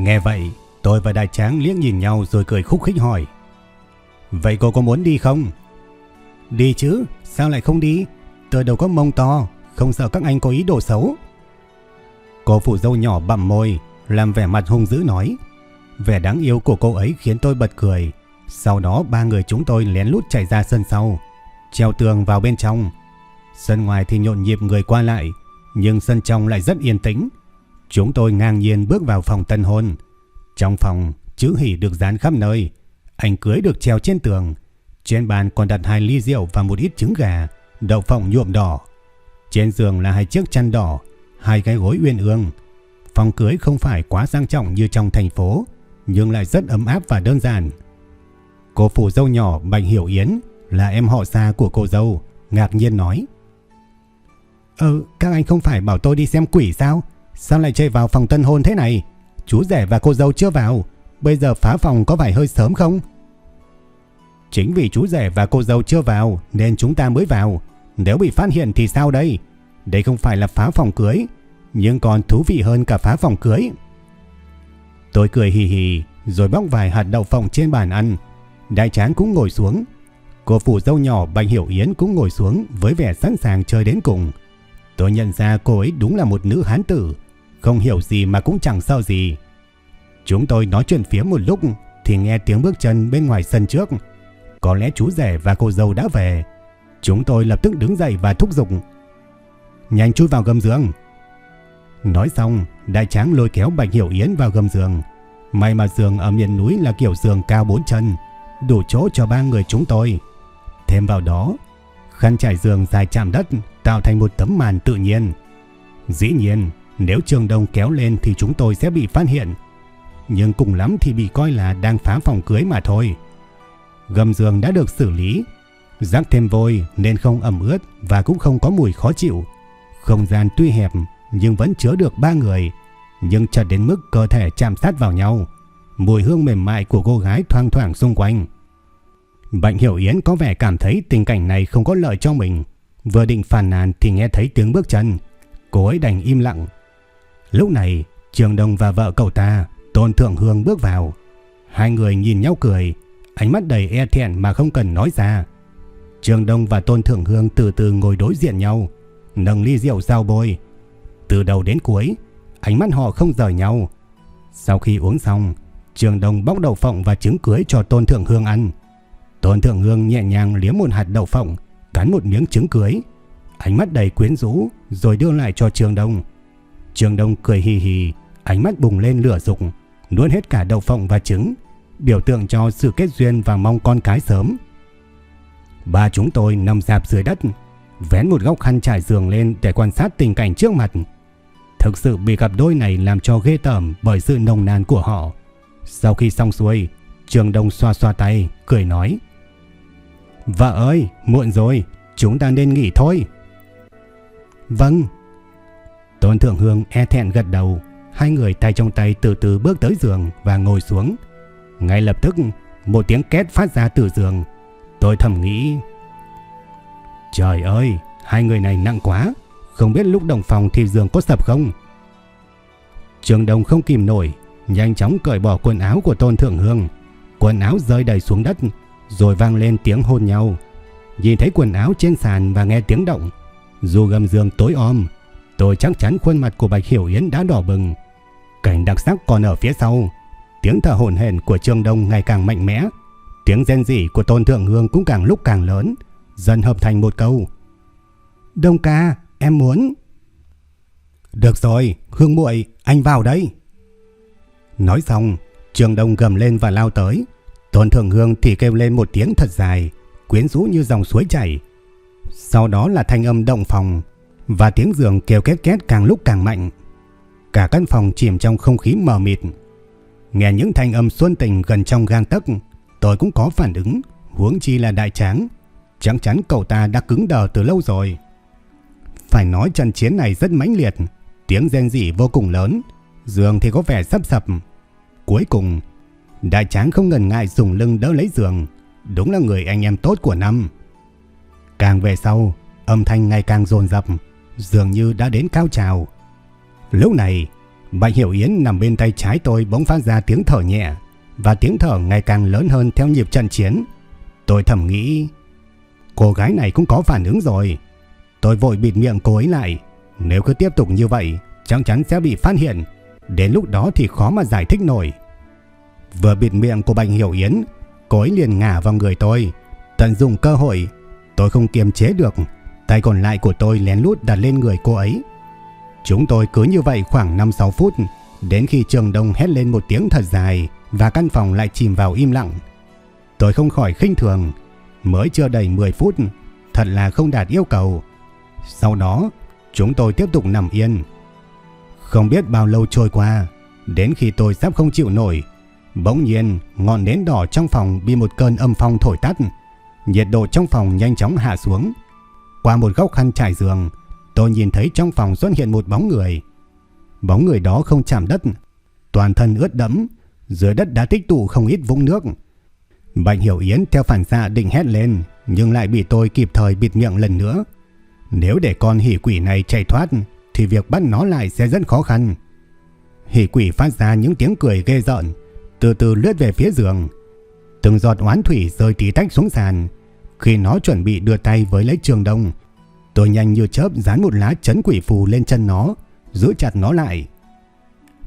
Nghe vậy, tôi và đại tráng liếc nhìn nhau rồi cười khúc khích hỏi. Vậy cô có muốn đi không? Đi chứ, sao lại không đi? Tôi đâu có mông to, không sợ các anh có ý đồ xấu. Cô phụ dâu nhỏ bặm môi, làm vẻ mặt hung dữ nói. Vẻ đáng yêu của cô ấy khiến tôi bật cười. Sau đó ba người chúng tôi lén lút chạy ra sân sau, treo tường vào bên trong. Sân ngoài thì nhộn nhịp người qua lại, nhưng sân trong lại rất yên tĩnh. Chúng tôi ngang nhiên bước vào phòng tân hôn. Trong phòng, chữ hỷ được dán khắp nơi. Ảnh cưới được treo trên tường. Trên bàn còn đặt hai ly rượu và một ít trứng gà, đậu phộng nhuộm đỏ. Trên giường là hai chiếc chăn đỏ, hai cái gối uyên ương. Phòng cưới không phải quá sang trọng như trong thành phố, nhưng lại rất ấm áp và đơn giản. Cô phụ dâu nhỏ Bạch Hiểu Yến là em họ xa của cô dâu, ngạc nhiên nói. Ờ, các anh không phải bảo tôi đi xem quỷ sao? Sao lại chạy vào phòng tân hôn thế này? Chú rể và cô dâu chưa vào, bây giờ phá phòng có phải hơi sớm không? Chính vì chú rể và cô dâu chưa vào nên chúng ta mới vào. Nếu bị phát hiện thì sao đây? Đây không phải là phá phòng cưới, nhưng còn thú vị hơn cả phá phòng cưới. Tôi cười hì hì rồi bóc vài hạt đậu phộng trên bàn ăn. Đại tráng cũng ngồi xuống. Cô phụ dâu nhỏ Bạch Hiểu Yến cũng ngồi xuống với vẻ sẵn sàng chơi đến cùng. Tôi nhận ra cô ấy đúng là một nữ hán tử, không hiểu gì mà cũng chẳng sợ gì. Chúng tôi nói chuyện phía một lúc thì nghe tiếng bước chân bên ngoài sân trước. Có lẽ chú rể và cô dâu đã về. Chúng tôi lập tức đứng dậy và thúc giục. Nhanh chui vào gầm giường. Nói xong, đại tráng lôi kéo Bạch Hiểu Yến vào gầm giường. May mà giường ở miền núi là kiểu giường cao bốn chân, đủ chỗ cho ba người chúng tôi. Thêm vào đó, khăn trải giường dài chạm đất tạo thành một tấm màn tự nhiên. Dĩ nhiên, nếu Trường Đông kéo lên thì chúng tôi sẽ bị phát hiện. Nhưng cùng lắm thì bị coi là đang phá phòng cưới mà thôi. Gầm giường đã được xử lý. Rắc thêm vôi nên không ẩm ướt và cũng không có mùi khó chịu. Không gian tuy hẹp nhưng vẫn chứa được ba người. Nhưng chật đến mức cơ thể chạm sát vào nhau. Mùi hương mềm mại của cô gái thoang thoảng xung quanh. Bệnh Hiểu Yến có vẻ cảm thấy tình cảnh này không có lợi cho mình. Vừa định phàn nàn thì nghe thấy tiếng bước chân. Cô ấy đành im lặng. Lúc này, Trường Đông và vợ cậu ta, Tôn Thượng Hương bước vào. Hai người nhìn nhau cười, ánh mắt đầy e thẹn mà không cần nói ra. Trường Đông và Tôn Thượng Hương từ từ ngồi đối diện nhau, nâng ly rượu giao bôi. Từ đầu đến cuối, ánh mắt họ không rời nhau. Sau khi uống xong, Trường Đông bóc đậu phộng và trứng cưới cho Tôn Thượng Hương ăn. Tôn Thượng Hương nhẹ nhàng liếm một hạt đậu phộng, cắn một miếng trứng cưới, ánh mắt đầy quyến rũ rồi đưa lại cho Trường Đông. Trường Đông cười hì hì, ánh mắt bùng lên lửa dục, nuốt hết cả đậu phộng và trứng, biểu tượng cho sự kết duyên và mong con cái sớm. Ba chúng tôi nằm dạp dưới đất, vén một góc khăn trải giường lên để quan sát tình cảnh trước mặt. Thực sự bị cặp đôi này làm cho ghê tởm bởi sự nồng nàn của họ. Sau khi xong xuôi, Trường Đông xoa xoa tay, cười nói. Vợ ơi, muộn rồi, chúng ta nên nghỉ thôi. Vâng. Tôn Thượng Hương e thẹn gật đầu, hai người tay trong tay từ từ bước tới giường và ngồi xuống. Ngay lập tức, một tiếng két phát ra từ giường. Tôi thầm nghĩ, trời ơi, hai người này nặng quá, không biết lúc đồng phòng thì giường có sập không. Trường đồng không kìm nổi, nhanh chóng cởi bỏ quần áo của Tôn Thượng Hương. Quần áo rơi đầy xuống đất, rồi vang lên tiếng hôn nhau. Nhìn thấy quần áo trên sàn và nghe tiếng động, dù gầm giường tối om, tôi chắc chắn khuôn mặt của Bạch Hiểu Yến đã đỏ bừng. Cảnh đặc sắc còn ở phía sau, tiếng thở hổn hển của Trương Đông ngày càng mạnh mẽ, tiếng rên rỉ của Tôn Thượng Hương cũng càng lúc càng lớn, dần hợp thành một câu. Đông ca, em muốn. Được rồi, Hương muội, anh vào đây. Nói xong, trương Đông gầm lên và lao tới. Tôn Thượng Hương thì kêu lên một tiếng thật dài, quyến rũ như dòng suối chảy. Sau đó là thanh âm động phòng và tiếng giường kêu két két càng lúc càng mạnh. Cả căn phòng chìm trong không khí mờ mịt. Nghe những thanh âm xuân tình gần trong gang tấc, tôi cũng có phản ứng, huống chi là đại tráng. Chắc chắn cậu ta đã cứng đờ từ lâu rồi. Phải nói trận chiến này rất mãnh liệt, tiếng rên rỉ vô cùng lớn, giường thì có vẻ sắp sập. Cuối cùng, đại tráng không ngần ngại dùng lưng đỡ lấy giường, đúng là người anh em tốt của năm. Càng về sau, âm thanh ngày càng dồn dập, dường như đã đến cao trào. Lúc này, Bạch Hiểu Yến nằm bên tay trái tôi bỗng phát ra tiếng thở nhẹ, và tiếng thở ngày càng lớn hơn theo nhịp trận chiến. Tôi thầm nghĩ, cô gái này cũng có phản ứng rồi. Tôi vội bịt miệng cô ấy lại, nếu cứ tiếp tục như vậy, chắc chắn sẽ bị phát hiện, đến lúc đó thì khó mà giải thích nổi. Vừa bịt miệng của Bạch Hiểu Yến, cô ấy liền ngả vào người tôi, tận dụng cơ hội, tôi không kiềm chế được, tay còn lại của tôi lén lút đặt lên người cô ấy. Chúng tôi cứ như vậy khoảng 5-6 phút, đến khi Trường Đông hét lên một tiếng thật dài và căn phòng lại chìm vào im lặng. Tôi không khỏi khinh thường, mới chưa đầy 10 phút, thật là không đạt yêu cầu. Sau đó, chúng tôi tiếp tục nằm yên. Không biết bao lâu trôi qua, đến khi tôi sắp không chịu nổi, bỗng nhiên ngọn nến đỏ trong phòng bị một cơn âm phong thổi tắt. Nhiệt độ trong phòng nhanh chóng hạ xuống. Qua một góc khăn trải giường, tôi nhìn thấy trong phòng xuất hiện một bóng người. Bóng người đó không chạm đất, toàn thân ướt đẫm, dưới đất đã tích tụ không ít vũng nước. Bạch Hiểu Yến theo phản xạ định hét lên, nhưng lại bị tôi kịp thời bịt miệng lần nữa. Nếu để con hỉ quỷ này chạy thoát, thì việc bắt nó lại sẽ rất khó khăn. Hỉ quỷ phát ra những tiếng cười ghê rợn, từ từ lướt về phía giường. Từng giọt oán thủy rơi tí tách xuống sàn. Khi nó chuẩn bị đưa tay với lấy trường đông, tôi nhanh như chớp dán một lá chấn quỷ phù lên chân nó, giữ chặt nó lại.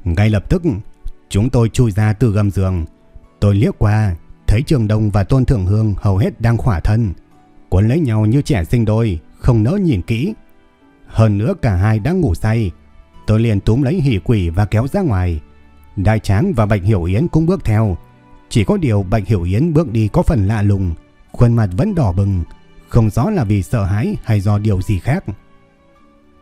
Ngay lập tức, chúng tôi chui ra từ gầm giường. Tôi liếc qua, thấy Trường Đông và Tôn Thượng Hương hầu hết đang khỏa thân, cuốn lấy nhau như trẻ sinh đôi, không nỡ nhìn kỹ. Hơn nữa cả hai đang ngủ say. Tôi liền túm lấy hỉ quỷ và kéo ra ngoài. Đại Tráng và Bạch Hiểu Yến cũng bước theo. Chỉ có điều Bạch Hiểu Yến bước đi có phần lạ lùng, khuôn mặt vẫn đỏ bừng, không rõ là vì sợ hãi hay do điều gì khác.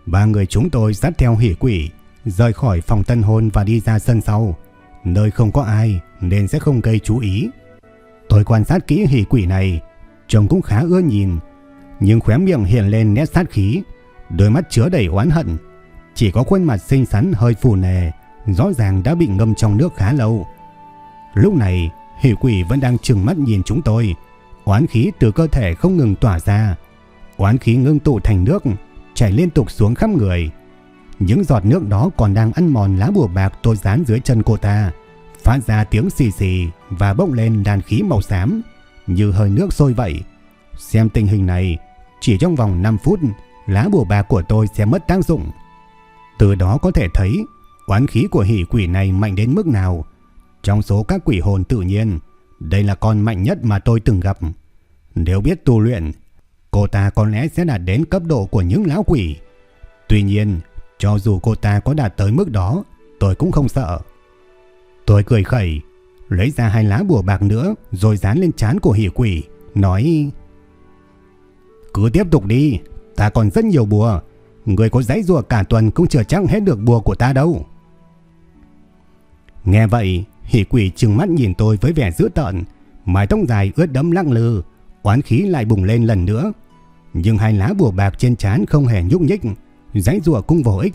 Ba người chúng tôi dắt theo hỉ quỷ, rời khỏi phòng tân hôn và đi ra sân sau. Nơi không có ai nên sẽ không gây chú ý. Tôi quan sát kỹ hỉ quỷ này, trông cũng khá ưa nhìn, nhưng khóe miệng hiện lên nét sát khí, đôi mắt chứa đầy oán hận. Chỉ có khuôn mặt xinh xắn hơi phù nề, rõ ràng đã bị ngâm trong nước khá lâu. Lúc này, hỷ quỷ vẫn đang trừng mắt nhìn chúng tôi, oán khí từ cơ thể không ngừng tỏa ra. Oán khí ngưng tụ thành nước, chảy liên tục xuống khắp người. Những giọt nước đó còn đang ăn mòn lá bùa bạc tôi dán dưới chân cô ta, phát ra tiếng xì xì và bốc lên đàn khí màu xám, như hơi nước sôi vậy. Xem tình hình này, chỉ trong vòng 5 phút, lá bùa bạc của tôi sẽ mất tác dụng. Từ đó có thể thấy oán khí của hỷ quỷ này mạnh đến mức nào. Trong số các quỷ hồn tự nhiên, đây là con mạnh nhất mà tôi từng gặp. Nếu biết tu luyện, cô ta có lẽ sẽ đạt đến cấp độ của những lão quỷ. Tuy nhiên, cho dù cô ta có đạt tới mức đó, tôi cũng không sợ. Tôi cười khẩy, lấy ra hai lá bùa bạc nữa rồi dán lên trán của hỷ quỷ, nói cứ tiếp tục đi, ta còn rất nhiều bùa. Người có giấy rùa cả tuần cũng chưa chắc hết được bùa của ta đâu. Nghe vậy, hỷ quỷ trừng mắt nhìn tôi với vẻ dữ tợn, mái tóc dài ướt đẫm lăng lư, oán khí lại bùng lên lần nữa. Nhưng hai lá bùa bạc trên trán không hề nhúc nhích, giấy rùa cũng vô ích.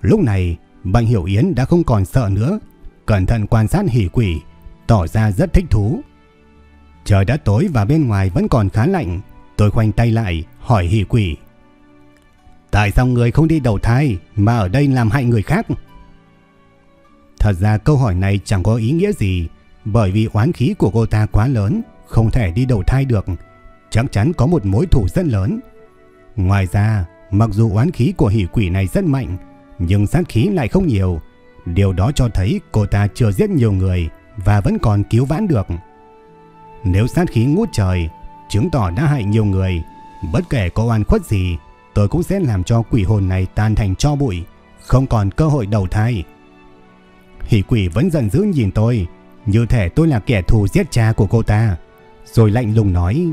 Lúc này, Bạch Hiểu Yến đã không còn sợ nữa, cẩn thận quan sát hỷ quỷ, tỏ ra rất thích thú. Trời đã tối và bên ngoài vẫn còn khá lạnh, Tôi khoanh tay lại hỏi hỷ quỷ. Tại sao người không đi đầu thai mà ở đây làm hại người khác? Thật ra câu hỏi này chẳng có ý nghĩa gì bởi vì oán khí của cô ta quá lớn, không thể đi đầu thai được. Chắc chắn có một mối thủ rất lớn. Ngoài ra, mặc dù oán khí của hỷ quỷ này rất mạnh, nhưng sát khí lại không nhiều. Điều đó cho thấy cô ta chưa giết nhiều người và vẫn còn cứu vãn được. Nếu sát khí ngút trời chứng tỏ đã hại nhiều người. Bất kể có oan khuất gì, tôi cũng sẽ làm cho quỷ hồn này tan thành cho bụi, không còn cơ hội đầu thai. Hỷ quỷ vẫn giận dữ nhìn tôi, như thể tôi là kẻ thù giết cha của cô ta, rồi lạnh lùng nói.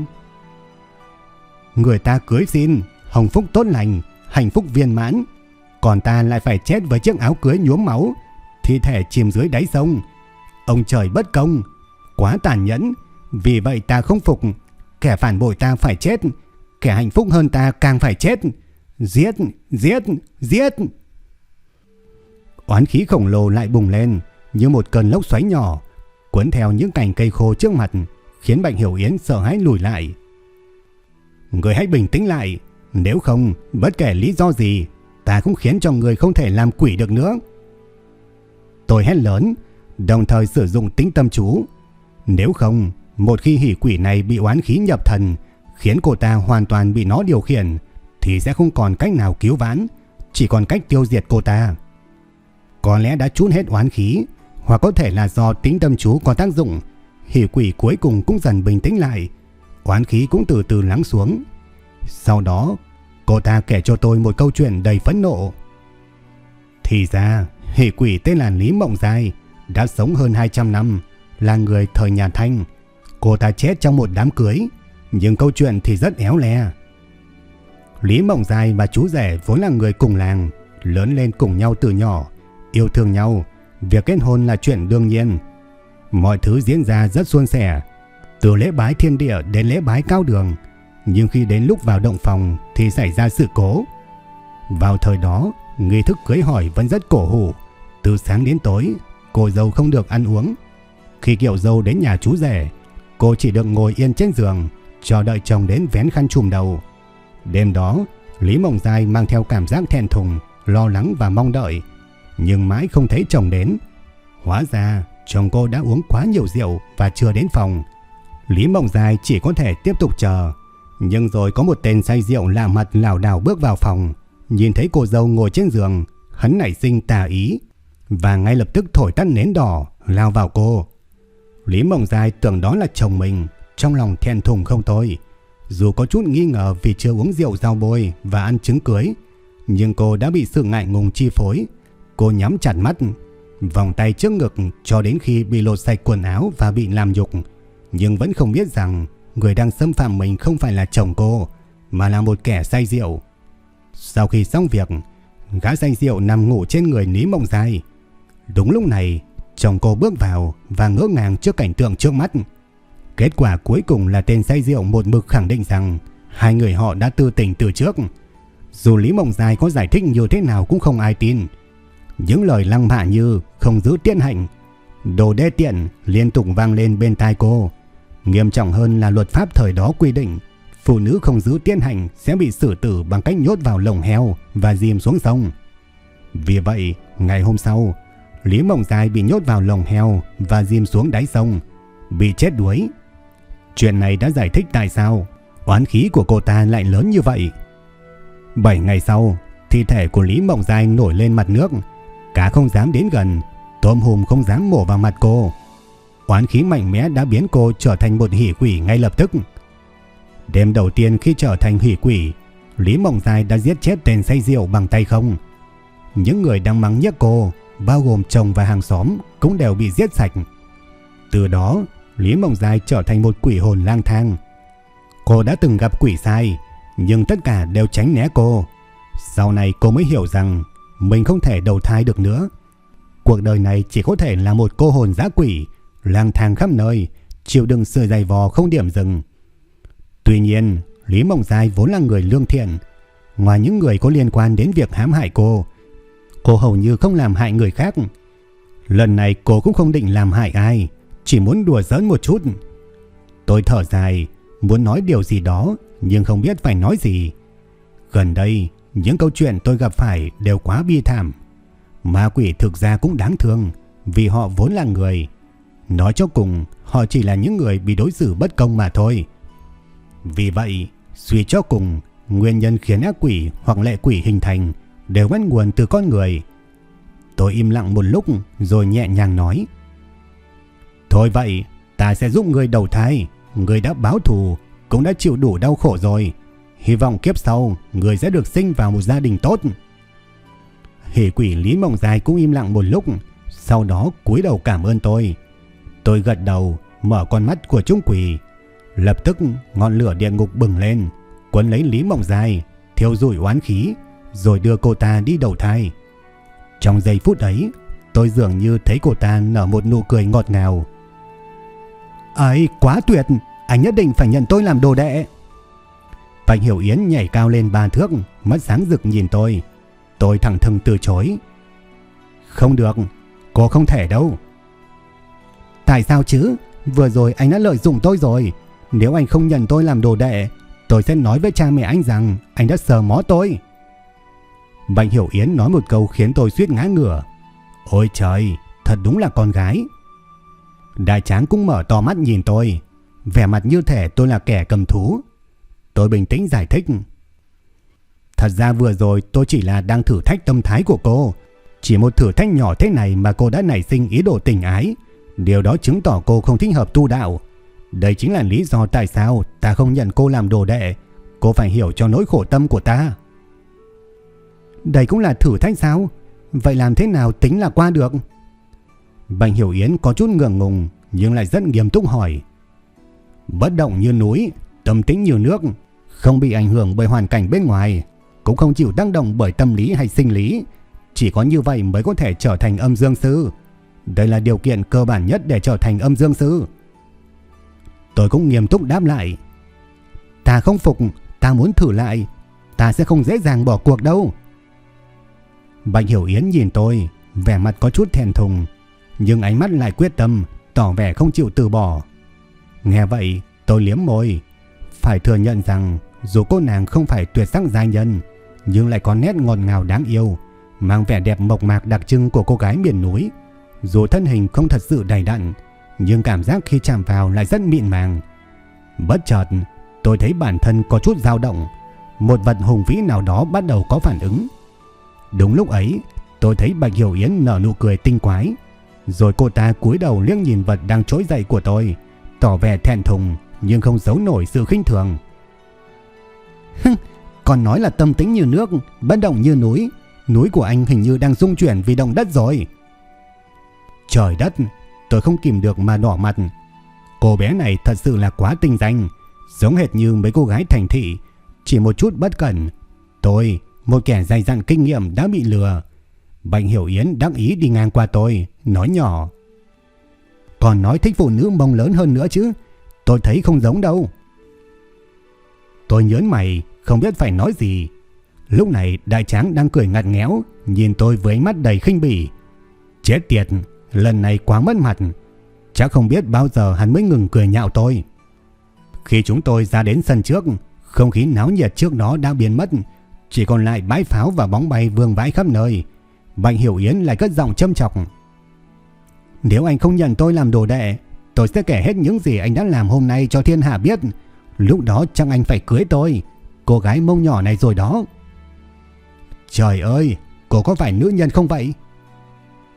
Người ta cưới xin, hồng phúc tốt lành, hạnh phúc viên mãn, còn ta lại phải chết với chiếc áo cưới nhuốm máu, thi thể chìm dưới đáy sông. Ông trời bất công, quá tàn nhẫn, vì vậy ta không phục, kẻ phản bội ta phải chết, kẻ hạnh phúc hơn ta càng phải chết. Giết, giết, giết. Oán khí khổng lồ lại bùng lên như một cơn lốc xoáy nhỏ, cuốn theo những cành cây khô trước mặt, khiến Bạch Hiểu Yến sợ hãi lùi lại. Người hãy bình tĩnh lại, nếu không, bất kể lý do gì, ta cũng khiến cho người không thể làm quỷ được nữa. Tôi hét lớn, đồng thời sử dụng tính tâm chú. Nếu không, một khi hỷ quỷ này bị oán khí nhập thần, khiến cô ta hoàn toàn bị nó điều khiển, thì sẽ không còn cách nào cứu vãn, chỉ còn cách tiêu diệt cô ta. Có lẽ đã trút hết oán khí, hoặc có thể là do tính tâm chú có tác dụng, hỷ quỷ cuối cùng cũng dần bình tĩnh lại, oán khí cũng từ từ lắng xuống. Sau đó, cô ta kể cho tôi một câu chuyện đầy phẫn nộ. Thì ra, hỷ quỷ tên là Lý Mộng Dài, đã sống hơn 200 năm, là người thời nhà Thanh. Cô ta chết trong một đám cưới, nhưng câu chuyện thì rất éo le. Lý Mộng Dài và chú rể vốn là người cùng làng, lớn lên cùng nhau từ nhỏ, yêu thương nhau, việc kết hôn là chuyện đương nhiên. Mọi thứ diễn ra rất suôn sẻ, từ lễ bái thiên địa đến lễ bái cao đường, nhưng khi đến lúc vào động phòng thì xảy ra sự cố. Vào thời đó, nghi thức cưới hỏi vẫn rất cổ hủ, từ sáng đến tối, cô dâu không được ăn uống. Khi kiệu dâu đến nhà chú rể, cô chỉ được ngồi yên trên giường, chờ đợi chồng đến vén khăn trùm đầu. Đêm đó, Lý Mộng Giai mang theo cảm giác thèn thùng, lo lắng và mong đợi, nhưng mãi không thấy chồng đến. Hóa ra, chồng cô đã uống quá nhiều rượu và chưa đến phòng. Lý Mộng dài chỉ có thể tiếp tục chờ. Nhưng rồi có một tên say rượu lạ mặt lảo đảo bước vào phòng, nhìn thấy cô dâu ngồi trên giường, hắn nảy sinh tà ý và ngay lập tức thổi tắt nến đỏ, lao vào cô. Lý Mộng dài tưởng đó là chồng mình, trong lòng thẹn thùng không thôi. Dù có chút nghi ngờ vì chưa uống rượu rau bôi và ăn trứng cưới, nhưng cô đã bị sự ngại ngùng chi phối. Cô nhắm chặt mắt, vòng tay trước ngực cho đến khi bị lột sạch quần áo và bị làm nhục, nhưng vẫn không biết rằng người đang xâm phạm mình không phải là chồng cô, mà là một kẻ say rượu. Sau khi xong việc, gã say rượu nằm ngủ trên người Lý Mộng Dài. Đúng lúc này, chồng cô bước vào và ngỡ ngàng trước cảnh tượng trước mắt. Kết quả cuối cùng là tên say rượu một mực khẳng định rằng hai người họ đã tư tình từ trước. Dù Lý Mộng Dài có giải thích như thế nào cũng không ai tin. Những lời lăng mạ như không giữ tiện hạnh, đồ đê tiện liên tục vang lên bên tai cô. Nghiêm trọng hơn là luật pháp thời đó quy định phụ nữ không giữ tiên hạnh sẽ bị xử tử bằng cách nhốt vào lồng heo và dìm xuống sông. Vì vậy, ngày hôm sau, Lý Mộng Dài bị nhốt vào lồng heo và dìm xuống đáy sông, bị chết đuối. Chuyện này đã giải thích tại sao oán khí của cô ta lại lớn như vậy. 7 ngày sau, thi thể của Lý Mộng Dài nổi lên mặt nước, cá không dám đến gần, tôm hùm không dám mổ vào mặt cô. Oán khí mạnh mẽ đã biến cô trở thành một hỷ quỷ ngay lập tức. Đêm đầu tiên khi trở thành hỷ quỷ, Lý Mộng Dài đã giết chết tên say rượu bằng tay không. Những người đang mắng nhắc cô, bao gồm chồng và hàng xóm, cũng đều bị giết sạch. Từ đó, Lý Mộng Dài trở thành một quỷ hồn lang thang. Cô đã từng gặp quỷ sai, nhưng tất cả đều tránh né cô. Sau này cô mới hiểu rằng mình không thể đầu thai được nữa. Cuộc đời này chỉ có thể là một cô hồn dã quỷ, lang thang khắp nơi, chịu đựng sự dày vò không điểm dừng. Tuy nhiên, Lý Mộng Giai vốn là người lương thiện. Ngoài những người có liên quan đến việc hãm hại cô, cô hầu như không làm hại người khác. Lần này cô cũng không định làm hại ai, chỉ muốn đùa giỡn một chút. Tôi thở dài, muốn nói điều gì đó, nhưng không biết phải nói gì. Gần đây, những câu chuyện tôi gặp phải đều quá bi thảm. Ma quỷ thực ra cũng đáng thương, vì họ vốn là người. Nói cho cùng, họ chỉ là những người bị đối xử bất công mà thôi. Vì vậy, suy cho cùng, nguyên nhân khiến ác quỷ hoặc lệ quỷ hình thành đều bắt nguồn từ con người. Tôi im lặng một lúc rồi nhẹ nhàng nói. Thôi vậy, ta sẽ giúp người đầu thai. Người đã báo thù, cũng đã chịu đủ đau khổ rồi. Hy vọng kiếp sau, người sẽ được sinh vào một gia đình tốt. Hỷ quỷ Lý Mộng Dài cũng im lặng một lúc, sau đó cúi đầu cảm ơn tôi. Tôi gật đầu, mở con mắt của chúng quỷ. Lập tức ngọn lửa địa ngục bừng lên, quấn lấy Lý Mộng Dài, thiêu rủi oán khí, rồi đưa cô ta đi đầu thai. Trong giây phút ấy, tôi dường như thấy cô ta nở một nụ cười ngọt ngào. Ấy, quá tuyệt, anh nhất định phải nhận tôi làm đồ đệ. Bạch Hiểu Yến nhảy cao lên ba thước, mắt sáng rực nhìn tôi. Tôi thẳng thừng từ chối. Không được, cô không thể đâu. Tại sao chứ? Vừa rồi anh đã lợi dụng tôi rồi. Nếu anh không nhận tôi làm đồ đệ, tôi sẽ nói với cha mẹ anh rằng anh đã sờ mó tôi. Bạch Hiểu Yến nói một câu khiến tôi suýt ngã ngửa. Ôi trời, thật đúng là con gái. Đại tráng cũng mở to mắt nhìn tôi, vẻ mặt như thể tôi là kẻ cầm thú. Tôi bình tĩnh giải thích. Thật ra vừa rồi tôi chỉ là đang thử thách tâm thái của cô. Chỉ một thử thách nhỏ thế này mà cô đã nảy sinh ý đồ tình ái. Điều đó chứng tỏ cô không thích hợp tu đạo. Đây chính là lý do tại sao ta không nhận cô làm đồ đệ. Cô phải hiểu cho nỗi khổ tâm của ta. Đây cũng là thử thách sao? Vậy làm thế nào tính là qua được? Bạch Hiểu Yến có chút ngượng ngùng nhưng lại rất nghiêm túc hỏi. Bất động như núi, tâm tính như nước, không bị ảnh hưởng bởi hoàn cảnh bên ngoài, cũng không chịu tác động bởi tâm lý hay sinh lý. Chỉ có như vậy mới có thể trở thành âm dương sư. Đây là điều kiện cơ bản nhất để trở thành âm dương sư. Tôi cũng nghiêm túc đáp lại. Ta không phục, ta muốn thử lại. Ta sẽ không dễ dàng bỏ cuộc đâu. Bạch Hiểu Yến nhìn tôi, vẻ mặt có chút thèn thùng, nhưng ánh mắt lại quyết tâm, tỏ vẻ không chịu từ bỏ. Nghe vậy, tôi liếm môi. Phải thừa nhận rằng dù cô nàng không phải tuyệt sắc giai nhân, nhưng lại có nét ngọt ngào đáng yêu, mang vẻ đẹp mộc mạc đặc trưng của cô gái miền núi. Dù thân hình không thật sự đầy đặn, nhưng cảm giác khi chạm vào lại rất mịn màng. Bất chợt, tôi thấy bản thân có chút dao động, một vật hùng vĩ nào đó bắt đầu có phản ứng. Đúng lúc ấy, tôi thấy Bạch Hiểu Yến nở nụ cười tinh quái, rồi cô ta cúi đầu liếc nhìn vật đang trỗi dậy của tôi, tỏ vẻ thẹn thùng nhưng không giấu nổi sự khinh thường. Còn nói là tâm tính như nước, bất động như núi, núi của anh hình như đang rung chuyển vì động đất rồi. Trời đất, tôi không kìm được mà đỏ mặt. Cô bé này thật sự là quá tinh danh, giống hệt như mấy cô gái thành thị, chỉ một chút bất cẩn. Tôi, một kẻ dày dặn kinh nghiệm đã bị lừa. Bạch Hiểu Yến đắc ý đi ngang qua tôi, nói nhỏ. Còn nói thích phụ nữ mông lớn hơn nữa chứ, tôi thấy không giống đâu. Tôi nhớn mày, không biết phải nói gì. Lúc này đại tráng đang cười ngặt nghéo, nhìn tôi với ánh mắt đầy khinh bỉ. Chết tiệt, lần này quá mất mặt. Chắc không biết bao giờ hắn mới ngừng cười nhạo tôi. Khi chúng tôi ra đến sân trước, không khí náo nhiệt trước đó đã biến mất, chỉ còn lại bãi pháo và bóng bay vương vãi khắp nơi. Bạch Hiểu Yến lại cất giọng châm chọc. Nếu anh không nhận tôi làm đồ đệ, tôi sẽ kể hết những gì anh đã làm hôm nay cho thiên hạ biết. Lúc đó chắc anh phải cưới tôi, cô gái mông nhỏ này rồi đó. Trời ơi, cô có phải nữ nhân không vậy?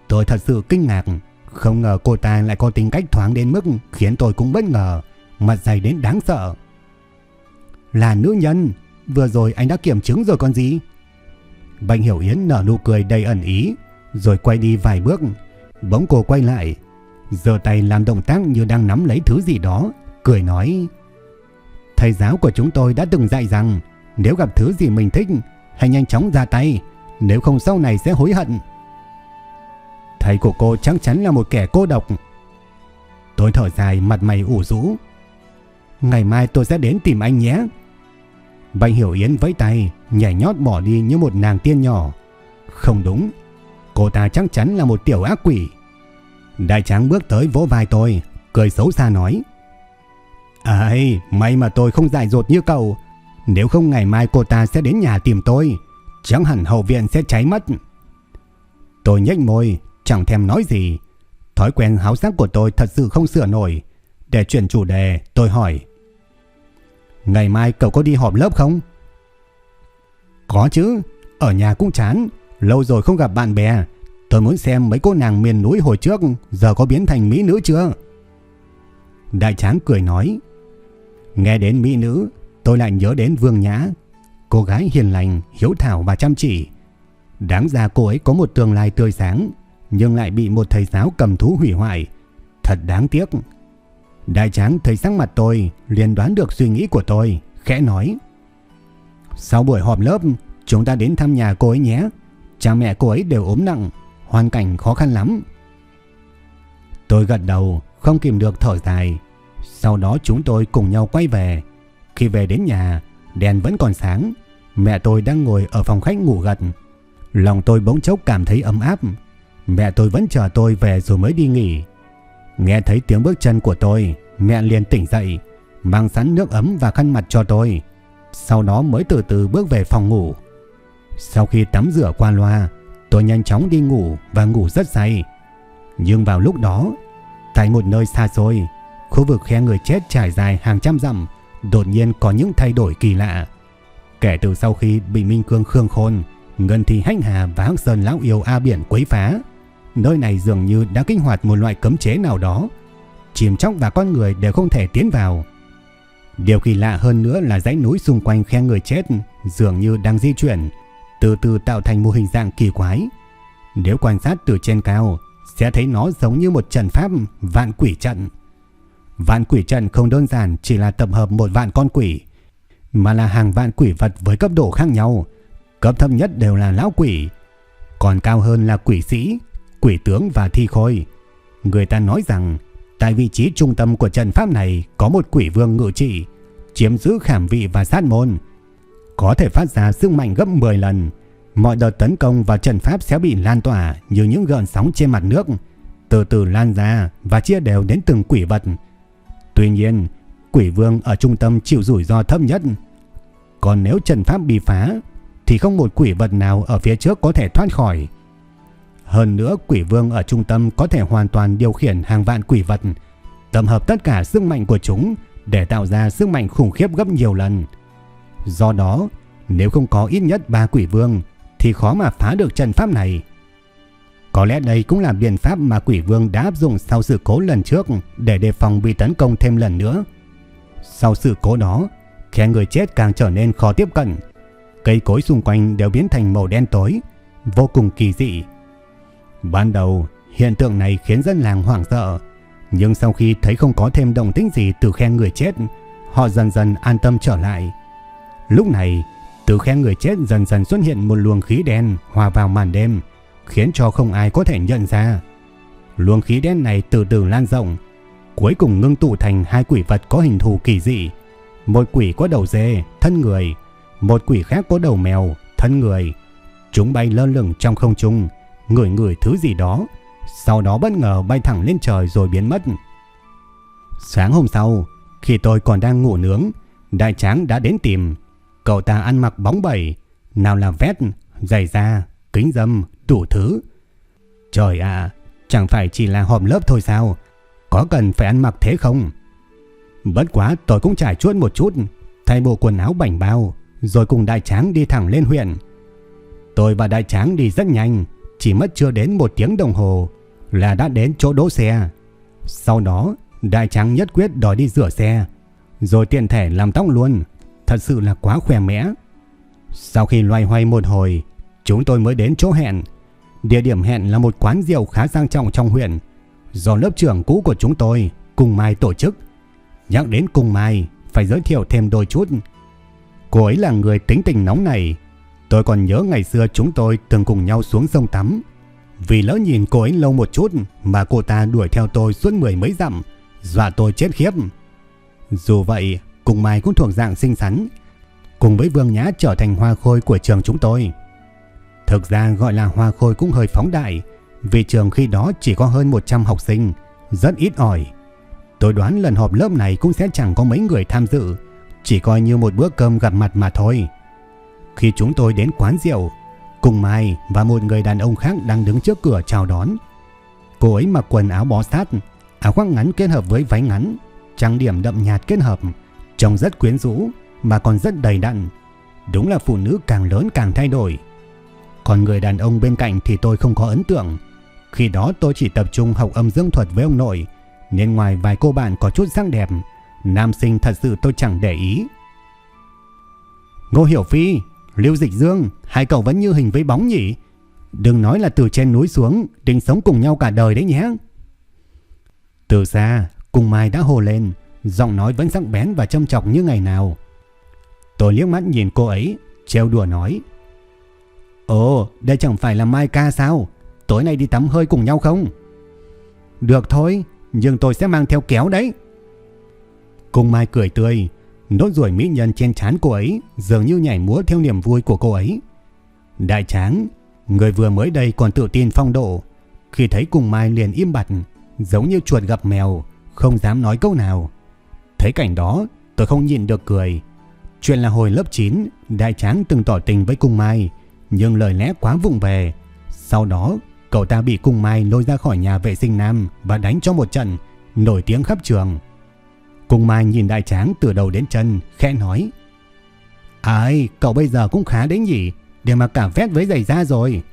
Tôi thật sự kinh ngạc, không ngờ cô ta lại có tính cách thoáng đến mức khiến tôi cũng bất ngờ, mặt dày đến đáng sợ. Là nữ nhân, vừa rồi anh đã kiểm chứng rồi còn gì? Bạch Hiểu Yến nở nụ cười đầy ẩn ý, rồi quay đi vài bước. Bỗng cô quay lại, giơ tay làm động tác như đang nắm lấy thứ gì đó, cười nói: "Thầy giáo của chúng tôi đã từng dạy rằng, nếu gặp thứ gì mình thích, hãy nhanh chóng ra tay, nếu không sau này sẽ hối hận." Thầy của cô chắc chắn là một kẻ cô độc. Tôi thở dài mặt mày ủ rũ. Ngày mai tôi sẽ đến tìm anh nhé. Bạch Hiểu Yến vẫy tay, nhảy nhót bỏ đi như một nàng tiên nhỏ. Không đúng, cô ta chắc chắn là một tiểu ác quỷ. Đại tráng bước tới vỗ vai tôi, cười xấu xa nói. Ây, may mà tôi không dại dột như cậu. Nếu không ngày mai cô ta sẽ đến nhà tìm tôi. Chẳng hẳn hậu viện sẽ cháy mất. Tôi nhếch môi, chẳng thèm nói gì. Thói quen háo sắc của tôi thật sự không sửa nổi. Để chuyển chủ đề, tôi hỏi. Ngày mai cậu có đi họp lớp không? Có chứ, ở nhà cũng chán, lâu rồi không gặp bạn bè. Tôi muốn xem mấy cô nàng miền núi hồi trước giờ có biến thành mỹ nữ chưa? Đại tráng cười nói. Nghe đến mỹ nữ, tôi lại nhớ đến Vương Nhã, cô gái hiền lành, hiếu thảo và chăm chỉ. Đáng ra cô ấy có một tương lai tươi sáng, nhưng lại bị một thầy giáo cầm thú hủy hoại. Thật đáng tiếc. Đại tráng thấy sắc mặt tôi, liền đoán được suy nghĩ của tôi, khẽ nói. Sau buổi họp lớp, chúng ta đến thăm nhà cô ấy nhé. Cha mẹ cô ấy đều ốm nặng, hoàn cảnh khó khăn lắm. Tôi gật đầu, không kìm được thở dài. Sau đó chúng tôi cùng nhau quay về. Khi về đến nhà, đèn vẫn còn sáng. Mẹ tôi đang ngồi ở phòng khách ngủ gật. Lòng tôi bỗng chốc cảm thấy ấm áp. Mẹ tôi vẫn chờ tôi về rồi mới đi nghỉ. Nghe thấy tiếng bước chân của tôi, mẹ liền tỉnh dậy, mang sẵn nước ấm và khăn mặt cho tôi. Sau đó mới từ từ bước về phòng ngủ. Sau khi tắm rửa qua loa, tôi nhanh chóng đi ngủ và ngủ rất say. Nhưng vào lúc đó, tại một nơi xa xôi, khu vực khe người chết trải dài hàng trăm dặm, đột nhiên có những thay đổi kỳ lạ. Kể từ sau khi bị Minh Cương Khương Khôn, Ngân Thi Hách Hà và Hắc Sơn Lão Yêu A Biển quấy phá, nơi này dường như đã kích hoạt một loại cấm chế nào đó. Chìm chóc và con người đều không thể tiến vào. Điều kỳ lạ hơn nữa là dãy núi xung quanh khe người chết dường như đang di chuyển, từ từ tạo thành một hình dạng kỳ quái. Nếu quan sát từ trên cao, sẽ thấy nó giống như một trận pháp vạn quỷ trận. Vạn quỷ trận không đơn giản chỉ là tập hợp một vạn con quỷ, mà là hàng vạn quỷ vật với cấp độ khác nhau. Cấp thấp nhất đều là lão quỷ, còn cao hơn là quỷ sĩ, quỷ tướng và thi khôi. Người ta nói rằng tại vị trí trung tâm của trận pháp này có một quỷ vương ngự trị, chiếm giữ khảm vị và sát môn, có thể phát ra sức mạnh gấp 10 lần. Mọi đợt tấn công vào trận pháp sẽ bị lan tỏa như những gợn sóng trên mặt nước, từ từ lan ra và chia đều đến từng quỷ vật. Tuy nhiên, quỷ vương ở trung tâm chịu rủi ro thấp nhất. Còn nếu trận pháp bị phá, thì không một quỷ vật nào ở phía trước có thể thoát khỏi. Hơn nữa, quỷ vương ở trung tâm có thể hoàn toàn điều khiển hàng vạn quỷ vật, tập hợp tất cả sức mạnh của chúng để tạo ra sức mạnh khủng khiếp gấp nhiều lần. Do đó, nếu không có ít nhất ba quỷ vương thì khó mà phá được trận pháp này. Có lẽ đây cũng là biện pháp mà quỷ vương đã áp dụng sau sự cố lần trước để đề phòng bị tấn công thêm lần nữa. Sau sự cố đó, khe người chết càng trở nên khó tiếp cận. Cây cối xung quanh đều biến thành màu đen tối, vô cùng kỳ dị. Ban đầu, hiện tượng này khiến dân làng hoảng sợ, nhưng sau khi thấy không có thêm động tĩnh gì từ khe người chết, họ dần dần an tâm trở lại. Lúc này, từ khe người chết dần dần xuất hiện một luồng khí đen hòa vào màn đêm, khiến cho không ai có thể nhận ra. Luồng khí đen này từ từ lan rộng, cuối cùng ngưng tụ thành hai quỷ vật có hình thù kỳ dị. Một quỷ có đầu dê, thân người, một quỷ khác có đầu mèo, thân người. Chúng bay lơ lửng trong không trung, ngửi ngửi thứ gì đó, sau đó bất ngờ bay thẳng lên trời rồi biến mất. Sáng hôm sau, khi tôi còn đang ngủ nướng, đại tráng đã đến tìm. Cậu ta ăn mặc bóng bẩy, nào là vét, giày da, kính dâm, đủ thứ. Trời ạ, chẳng phải chỉ là họp lớp thôi sao? Có cần phải ăn mặc thế không? Bất quá tôi cũng trải chuốt một chút, thay bộ quần áo bảnh bao, rồi cùng đại tráng đi thẳng lên huyện. Tôi và đại tráng đi rất nhanh, chỉ mất chưa đến một tiếng đồng hồ là đã đến chỗ đỗ xe. Sau đó, đại tráng nhất quyết đòi đi rửa xe, rồi tiện thể làm tóc luôn, thật sự là quá khỏe mẽ. Sau khi loay hoay một hồi, chúng tôi mới đến chỗ hẹn. Địa điểm hẹn là một quán rượu khá sang trọng trong huyện, do lớp trưởng cũ của chúng tôi, Cùng Mai tổ chức. Nhắc đến Cùng Mai, phải giới thiệu thêm đôi chút. Cô ấy là người tính tình nóng này. Tôi còn nhớ ngày xưa chúng tôi từng cùng nhau xuống sông tắm. Vì lỡ nhìn cô ấy lâu một chút mà cô ta đuổi theo tôi suốt mười mấy dặm, dọa tôi chết khiếp. Dù vậy, Cùng Mai cũng thuộc dạng xinh xắn, cùng với Vương Nhã trở thành hoa khôi của trường chúng tôi. Thực ra gọi là hoa khôi cũng hơi phóng đại, vì trường khi đó chỉ có hơn 100 học sinh, rất ít ỏi. Tôi đoán lần họp lớp này cũng sẽ chẳng có mấy người tham dự, chỉ coi như một bữa cơm gặp mặt mà thôi. Khi chúng tôi đến quán rượu, cùng Mai và một người đàn ông khác đang đứng trước cửa chào đón. Cô ấy mặc quần áo bó sát, áo khoác ngắn kết hợp với váy ngắn, trang điểm đậm nhạt kết hợp, trông rất quyến rũ mà còn rất đầy đặn. Đúng là phụ nữ càng lớn càng thay đổi. Còn người đàn ông bên cạnh thì tôi không có ấn tượng. Khi đó tôi chỉ tập trung học âm dương thuật với ông nội, nên ngoài vài cô bạn có chút sắc đẹp, nam sinh thật sự tôi chẳng để ý. Ngô Hiểu Phi, Lưu Dịch Dương, hai cậu vẫn như hình với bóng nhỉ? Đừng nói là từ trên núi xuống, định sống cùng nhau cả đời đấy nhé. Từ xa, cùng Mai đã hồ lên, giọng nói vẫn sắc bén và châm chọc như ngày nào. Tôi liếc mắt nhìn cô ấy, trêu đùa nói. Ồ, đây chẳng phải là Mai ca sao? Tối nay đi tắm hơi cùng nhau không? Được thôi, nhưng tôi sẽ mang theo kéo đấy. Cùng Mai cười tươi, nốt ruồi mỹ nhân trên trán cô ấy dường như nhảy múa theo niềm vui của cô ấy. Đại tráng, người vừa mới đây còn tự tin phong độ, khi thấy cùng Mai liền im bặt, giống như chuột gặp mèo, không dám nói câu nào. Thấy cảnh đó, tôi không nhịn được cười. Chuyện là hồi lớp 9, Đại Tráng từng tỏ tình với Cung Mai, nhưng lời lẽ quá vụng về. Sau đó, cậu ta bị Cung Mai lôi ra khỏi nhà vệ sinh nam và đánh cho một trận, nổi tiếng khắp trường. Cung Mai nhìn Đại Tráng từ đầu đến chân, khẽ nói. Ai, cậu bây giờ cũng khá đấy nhỉ, để mà cả vét với giày da rồi.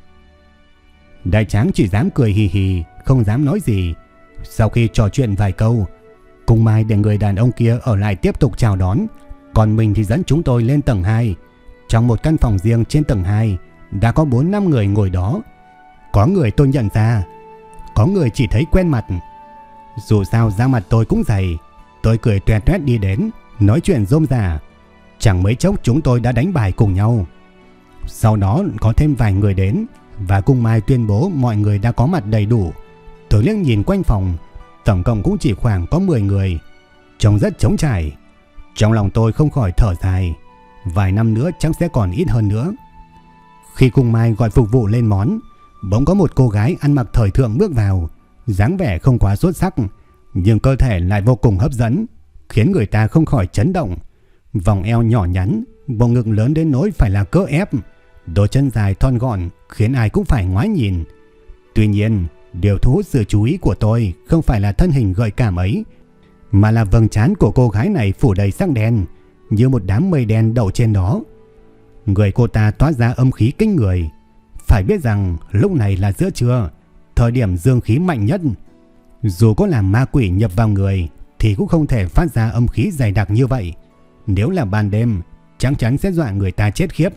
Đại Tráng chỉ dám cười hì hì, không dám nói gì. Sau khi trò chuyện vài câu, Cung Mai để người đàn ông kia ở lại tiếp tục chào đón, còn mình thì dẫn chúng tôi lên tầng 2. Trong một căn phòng riêng trên tầng 2, đã có 4-5 người ngồi đó. Có người tôi nhận ra, có người chỉ thấy quen mặt. Dù sao da mặt tôi cũng dày, tôi cười tuét tuét đi đến, nói chuyện rôm rả. Chẳng mấy chốc chúng tôi đã đánh bài cùng nhau. Sau đó có thêm vài người đến và Cung Mai tuyên bố mọi người đã có mặt đầy đủ. Tôi liếc nhìn quanh phòng, tổng cộng cũng chỉ khoảng có 10 người. Trông rất trống trải. Trong lòng tôi không khỏi thở dài. Vài năm nữa chắc sẽ còn ít hơn nữa. Khi Cung Mai gọi phục vụ lên món, bỗng có một cô gái ăn mặc thời thượng bước vào, dáng vẻ không quá xuất sắc, nhưng cơ thể lại vô cùng hấp dẫn, khiến người ta không khỏi chấn động. Vòng eo nhỏ nhắn, bộ ngực lớn đến nỗi phải là cỡ ép, đôi chân dài thon gọn khiến ai cũng phải ngoái nhìn. Tuy nhiên, điều thu hút sự chú ý của tôi không phải là thân hình gợi cảm ấy, mà là vầng trán của cô gái này phủ đầy sắc đen, như một đám mây đen đậu trên đó. Người cô ta toát ra âm khí kinh người. Phải biết rằng lúc này là giữa trưa, thời điểm dương khí mạnh nhất. Dù có làm ma quỷ nhập vào người thì cũng không thể phát ra âm khí dày đặc như vậy. Nếu là ban đêm, chắc chắn sẽ dọa người ta chết khiếp.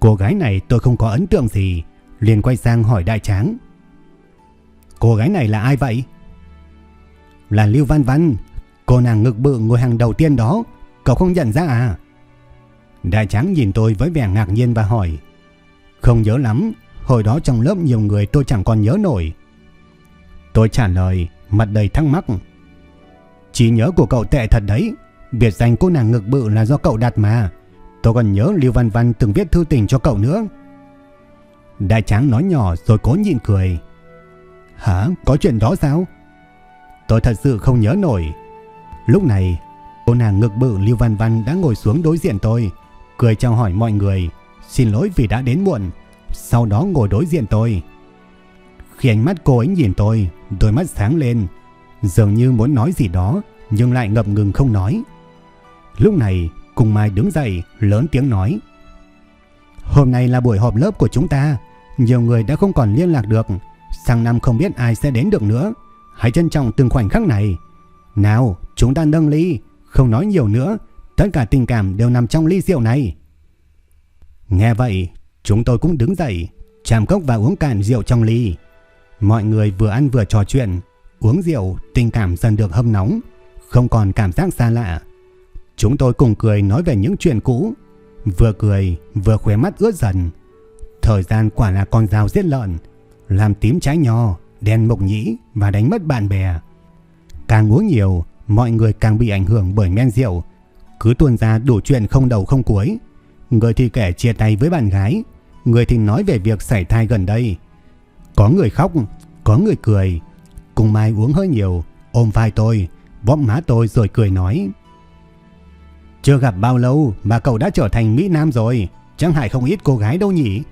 Cô gái này tôi không có ấn tượng gì, liền quay sang hỏi đại tráng. Cô gái này là ai vậy? Là Lưu Văn Văn, cô nàng ngực bự ngồi hàng đầu tiên đó, cậu không nhận ra à? Đại tráng nhìn tôi với vẻ ngạc nhiên và hỏi. Không nhớ lắm, hồi đó trong lớp nhiều người tôi chẳng còn nhớ nổi. Tôi trả lời, mặt đầy thắc mắc. Chỉ nhớ của cậu tệ thật đấy, biệt danh cô nàng ngực bự là do cậu đặt mà. Tôi còn nhớ Lưu Văn Văn từng viết thư tình cho cậu nữa. Đại tráng nói nhỏ rồi cố nhịn cười. Hả? Có chuyện đó sao? Tôi thật sự không nhớ nổi. Lúc này, cô nàng ngực bự Lưu Văn Văn đã ngồi xuống đối diện tôi, cười chào hỏi mọi người, xin lỗi vì đã đến muộn, sau đó ngồi đối diện tôi. Khi ánh mắt cô ấy nhìn tôi, đôi mắt sáng lên, dường như muốn nói gì đó, nhưng lại ngập ngừng không nói. Lúc này, Cùng Mai đứng dậy, lớn tiếng nói. Hôm nay là buổi họp lớp của chúng ta, nhiều người đã không còn liên lạc được, sang năm không biết ai sẽ đến được nữa. Hãy trân trọng từng khoảnh khắc này. Nào, chúng ta nâng ly, không nói nhiều nữa, tất cả tình cảm đều nằm trong ly rượu này. Nghe vậy, chúng tôi cũng đứng dậy, chạm cốc và uống cạn rượu trong ly. Mọi người vừa ăn vừa trò chuyện, uống rượu, tình cảm dần được hâm nóng, không còn cảm giác xa lạ. Chúng tôi cùng cười nói về những chuyện cũ, vừa cười vừa khóe mắt ướt dần. Thời gian quả là con dao giết lợn, làm tím trái nho, đen mộc nhĩ và đánh mất bạn bè. Càng uống nhiều, mọi người càng bị ảnh hưởng bởi men rượu, cứ tuôn ra đủ chuyện không đầu không cuối. Người thì kể chia tay với bạn gái, người thì nói về việc sảy thai gần đây. Có người khóc, có người cười. Cùng Mai uống hơi nhiều, ôm vai tôi, bóp má tôi rồi cười nói. Chưa gặp bao lâu mà cậu đã trở thành Mỹ Nam rồi, chẳng hại không ít cô gái đâu nhỉ.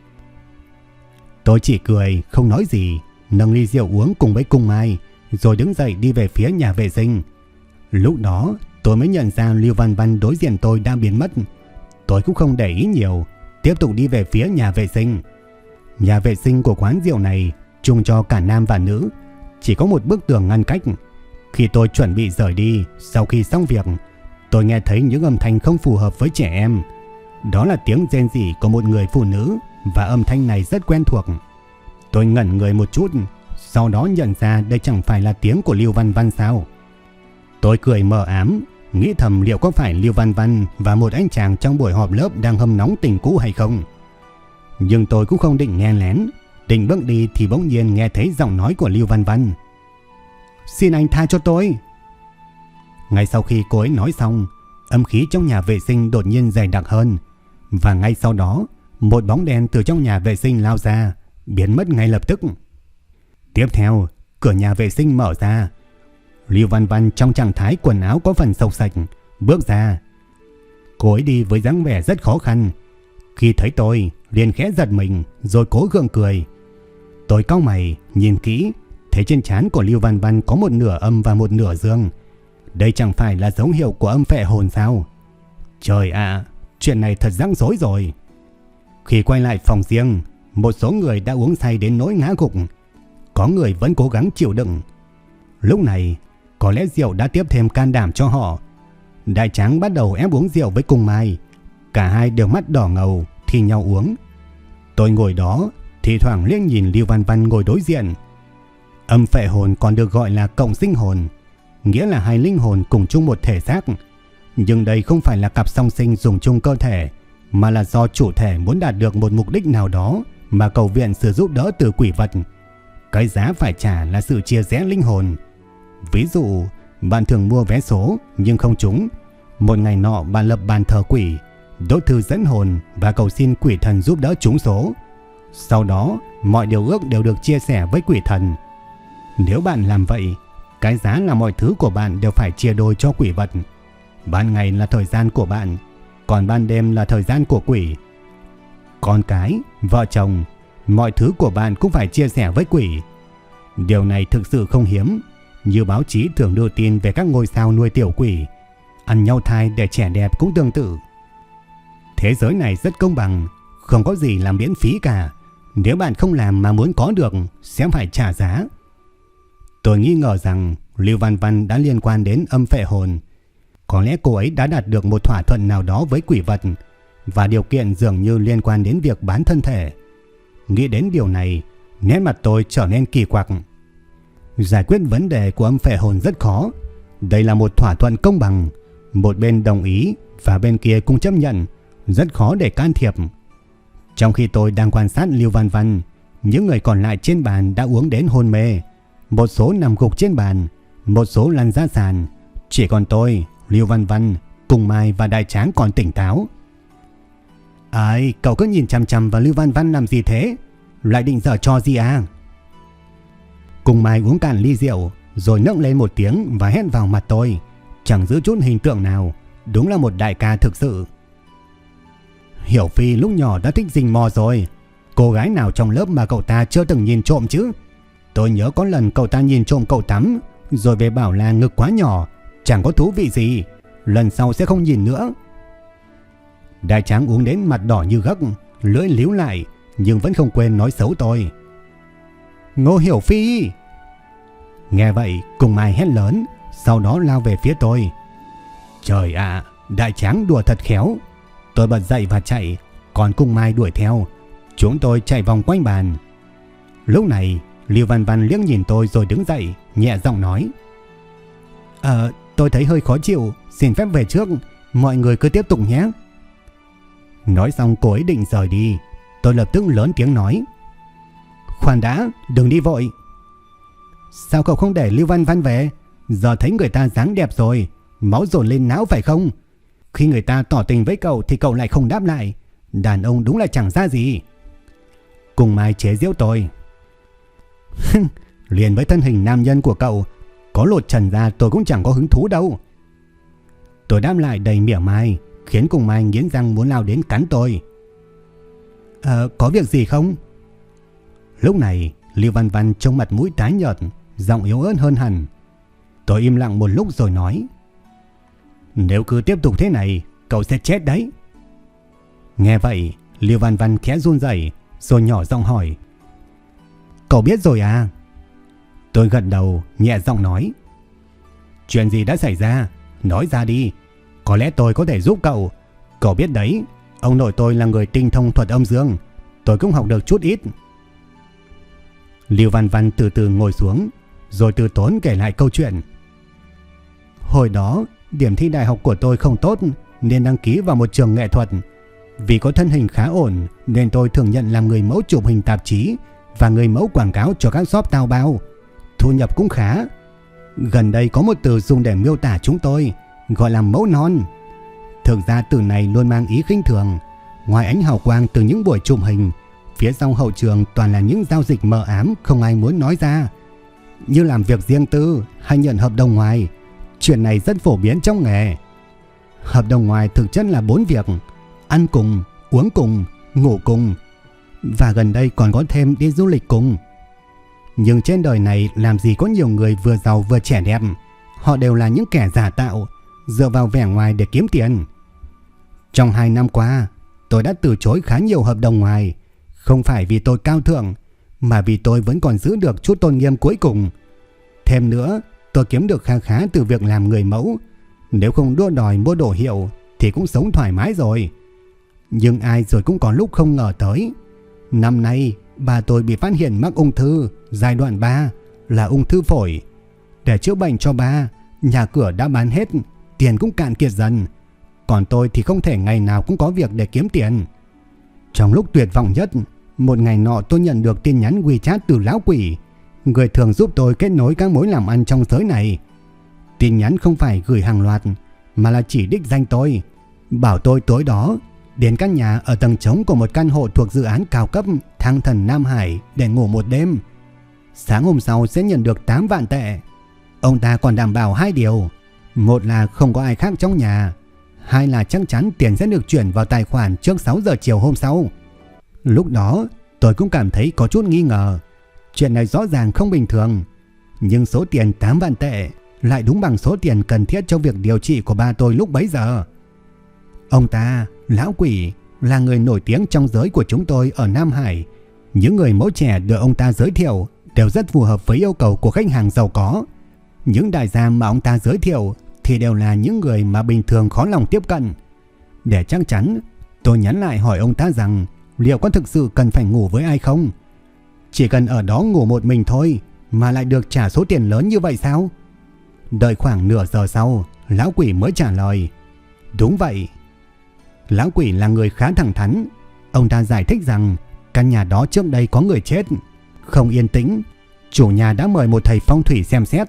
Tôi chỉ cười, không nói gì, nâng ly rượu uống cùng với cung mai, rồi đứng dậy đi về phía nhà vệ sinh. Lúc đó, tôi mới nhận ra Lưu Văn Văn đối diện tôi đang biến mất. Tôi cũng không để ý nhiều, tiếp tục đi về phía nhà vệ sinh. Nhà vệ sinh của quán rượu này chung cho cả nam và nữ, chỉ có một bức tường ngăn cách. Khi tôi chuẩn bị rời đi, sau khi xong việc, tôi nghe thấy những âm thanh không phù hợp với trẻ em. Đó là tiếng rên rỉ của một người phụ nữ và âm thanh này rất quen thuộc. Tôi ngẩn người một chút, sau đó nhận ra đây chẳng phải là tiếng của Lưu Văn Văn sao. Tôi cười mờ ám, nghĩ thầm liệu có phải Lưu Văn Văn và một anh chàng trong buổi họp lớp đang hâm nóng tình cũ hay không. Nhưng tôi cũng không định nghe lén, định bước đi thì bỗng nhiên nghe thấy giọng nói của Lưu Văn Văn. Xin anh tha cho tôi. Ngay sau khi cô ấy nói xong, âm khí trong nhà vệ sinh đột nhiên dày đặc hơn. Và ngay sau đó, một bóng đen từ trong nhà vệ sinh lao ra, biến mất ngay lập tức. Tiếp theo, cửa nhà vệ sinh mở ra. Lưu Văn Văn trong trạng thái quần áo có phần sộc sạch, bước ra. Cô ấy đi với dáng vẻ rất khó khăn. Khi thấy tôi, liền khẽ giật mình rồi cố gượng cười. Tôi cau mày, nhìn kỹ, thấy trên trán của Lưu Văn Văn có một nửa âm và một nửa dương. Đây chẳng phải là dấu hiệu của âm phệ hồn sao? Trời ạ, chuyện này thật rắc rối rồi. Khi quay lại phòng riêng, một số người đã uống say đến nỗi ngã gục. Có người vẫn cố gắng chịu đựng. Lúc này, có lẽ rượu đã tiếp thêm can đảm cho họ. Đại tráng bắt đầu ép uống rượu với cùng mai. Cả hai đều mắt đỏ ngầu, thi nhau uống. Tôi ngồi đó, thì thoảng liếc nhìn Lưu Văn Văn ngồi đối diện. Âm phệ hồn còn được gọi là cộng sinh hồn, nghĩa là hai linh hồn cùng chung một thể xác. Nhưng đây không phải là cặp song sinh dùng chung cơ thể, mà là do chủ thể muốn đạt được một mục đích nào đó mà cầu viện sự giúp đỡ từ quỷ vật. Cái giá phải trả là sự chia rẽ linh hồn. Ví dụ, bạn thường mua vé số nhưng không trúng. Một ngày nọ bạn lập bàn thờ quỷ, đốt thư dẫn hồn và cầu xin quỷ thần giúp đỡ trúng số. Sau đó, mọi điều ước đều được chia sẻ với quỷ thần. Nếu bạn làm vậy, cái giá là mọi thứ của bạn đều phải chia đôi cho quỷ vật. Ban ngày là thời gian của bạn, còn ban đêm là thời gian của quỷ. Con cái, vợ chồng, mọi thứ của bạn cũng phải chia sẻ với quỷ. Điều này thực sự không hiếm, như báo chí thường đưa tin về các ngôi sao nuôi tiểu quỷ, ăn nhau thai để trẻ đẹp cũng tương tự. Thế giới này rất công bằng, không có gì là miễn phí cả. Nếu bạn không làm mà muốn có được, sẽ phải trả giá. Tôi nghi ngờ rằng Lưu Văn Văn đã liên quan đến âm phệ hồn. Có lẽ cô ấy đã đạt được một thỏa thuận nào đó với quỷ vật và điều kiện dường như liên quan đến việc bán thân thể. Nghĩ đến điều này, nét mặt tôi trở nên kỳ quặc. Giải quyết vấn đề của âm phệ hồn rất khó. Đây là một thỏa thuận công bằng. Một bên đồng ý và bên kia cũng chấp nhận. Rất khó để can thiệp. Trong khi tôi đang quan sát Lưu Văn Văn, những người còn lại trên bàn đã uống đến hôn mê. Một số nằm gục trên bàn, một số lăn ra sàn. Chỉ còn tôi, Lưu Văn Văn, Cùng Mai và Đại Tráng còn tỉnh táo. Ai, cậu cứ nhìn chằm chằm vào Lưu Văn Văn làm gì thế? Lại định dở cho gì à? Cùng Mai uống cạn ly rượu, rồi nấc lên một tiếng và hét vào mặt tôi. Chẳng giữ chút hình tượng nào, đúng là một đại ca thực sự. Hiểu Phi lúc nhỏ đã thích rình mò rồi. Cô gái nào trong lớp mà cậu ta chưa từng nhìn trộm chứ? Tôi nhớ có lần cậu ta nhìn trộm cậu tắm, rồi về bảo là ngực quá nhỏ, chẳng có thú vị gì. Lần sau sẽ không nhìn nữa. Đại tráng uống đến mặt đỏ như gấc, lưỡi líu lại, nhưng vẫn không quên nói xấu tôi. Ngô Hiểu Phi! Nghe vậy, cùng ai hét lớn, sau đó lao về phía tôi. Trời ạ, đại tráng đùa thật khéo. Tôi bật dậy và chạy, còn cung mai đuổi theo. Chúng tôi chạy vòng quanh bàn. Lúc này, Lưu Văn Văn liếc nhìn tôi rồi đứng dậy, nhẹ giọng nói. Ờ, tôi thấy hơi khó chịu, xin phép về trước, mọi người cứ tiếp tục nhé. Nói xong cô ấy định rời đi, tôi lập tức lớn tiếng nói. Khoan đã, đừng đi vội. Sao cậu không để Lưu Văn Văn về? Giờ thấy người ta dáng đẹp rồi, máu dồn lên não phải không? Khi người ta tỏ tình với cậu thì cậu lại không đáp lại. Đàn ông đúng là chẳng ra gì. Cùng Mai chế giễu tôi. Liền với thân hình nam nhân của cậu, có lột trần ra tôi cũng chẳng có hứng thú đâu. Tôi đáp lại đầy mỉa mai, khiến cùng Mai nghiến răng muốn lao đến cắn tôi. Ờ, có việc gì không? Lúc này, Lưu Văn Văn trông mặt mũi tái nhợt, giọng yếu ớt hơn hẳn. Tôi im lặng một lúc rồi nói. Nếu cứ tiếp tục thế này, cậu sẽ chết đấy. Nghe vậy, Lưu Văn Văn khẽ run rẩy rồi nhỏ giọng hỏi. Cậu biết rồi à? Tôi gật đầu, nhẹ giọng nói. Chuyện gì đã xảy ra? Nói ra đi. Có lẽ tôi có thể giúp cậu. Cậu biết đấy, ông nội tôi là người tinh thông thuật âm dương. tôi cũng học được chút ít. liêu Văn Văn từ từ ngồi xuống, rồi từ tốn kể lại câu chuyện. Hồi đó, điểm thi đại học của tôi không tốt nên đăng ký vào một trường nghệ thuật. Vì có thân hình khá ổn nên tôi thường nhận làm người mẫu chụp hình tạp chí và người mẫu quảng cáo cho các shop tao bao. Thu nhập cũng khá. Gần đây có một từ dùng để miêu tả chúng tôi, gọi là mẫu non. Thực ra từ này luôn mang ý khinh thường. Ngoài ánh hào quang từ những buổi chụp hình, phía sau hậu trường toàn là những giao dịch mờ ám không ai muốn nói ra. Như làm việc riêng tư hay nhận hợp đồng ngoài, chuyện này rất phổ biến trong nghề. Hợp đồng ngoài thực chất là bốn việc: ăn cùng, uống cùng, ngủ cùng và gần đây còn có thêm đi du lịch cùng. Nhưng trên đời này làm gì có nhiều người vừa giàu vừa trẻ đẹp. Họ đều là những kẻ giả tạo, dựa vào vẻ ngoài để kiếm tiền. Trong 2 năm qua, tôi đã từ chối khá nhiều hợp đồng ngoài. Không phải vì tôi cao thượng, mà vì tôi vẫn còn giữ được chút tôn nghiêm cuối cùng. Thêm nữa, tôi kiếm được khá khá từ việc làm người mẫu. Nếu không đua đòi mua đồ hiệu thì cũng sống thoải mái rồi. Nhưng ai rồi cũng có lúc không ngờ tới. Năm nay, bà tôi bị phát hiện mắc ung thư giai đoạn 3 là ung thư phổi. Để chữa bệnh cho bà nhà cửa đã bán hết, tiền cũng cạn kiệt dần. Còn tôi thì không thể ngày nào cũng có việc để kiếm tiền. Trong lúc tuyệt vọng nhất, một ngày nọ tôi nhận được tin nhắn WeChat từ lão quỷ, người thường giúp tôi kết nối các mối làm ăn trong giới này. Tin nhắn không phải gửi hàng loạt, mà là chỉ đích danh tôi, bảo tôi tối đó đến căn nhà ở tầng trống của một căn hộ thuộc dự án cao cấp Thăng Thần Nam Hải để ngủ một đêm. Sáng hôm sau sẽ nhận được 8 vạn tệ. Ông ta còn đảm bảo hai điều. Một là không có ai khác trong nhà. Hai là chắc chắn tiền sẽ được chuyển vào tài khoản trước 6 giờ chiều hôm sau. Lúc đó tôi cũng cảm thấy có chút nghi ngờ. Chuyện này rõ ràng không bình thường. Nhưng số tiền 8 vạn tệ lại đúng bằng số tiền cần thiết cho việc điều trị của ba tôi lúc bấy giờ. Ông ta, lão quỷ, là người nổi tiếng trong giới của chúng tôi ở Nam Hải. Những người mẫu trẻ được ông ta giới thiệu đều rất phù hợp với yêu cầu của khách hàng giàu có. Những đại gia mà ông ta giới thiệu thì đều là những người mà bình thường khó lòng tiếp cận. Để chắc chắn, tôi nhắn lại hỏi ông ta rằng liệu có thực sự cần phải ngủ với ai không? Chỉ cần ở đó ngủ một mình thôi mà lại được trả số tiền lớn như vậy sao? Đợi khoảng nửa giờ sau, lão quỷ mới trả lời. Đúng vậy. Lão quỷ là người khá thẳng thắn. Ông ta giải thích rằng căn nhà đó trước đây có người chết. Không yên tĩnh, chủ nhà đã mời một thầy phong thủy xem xét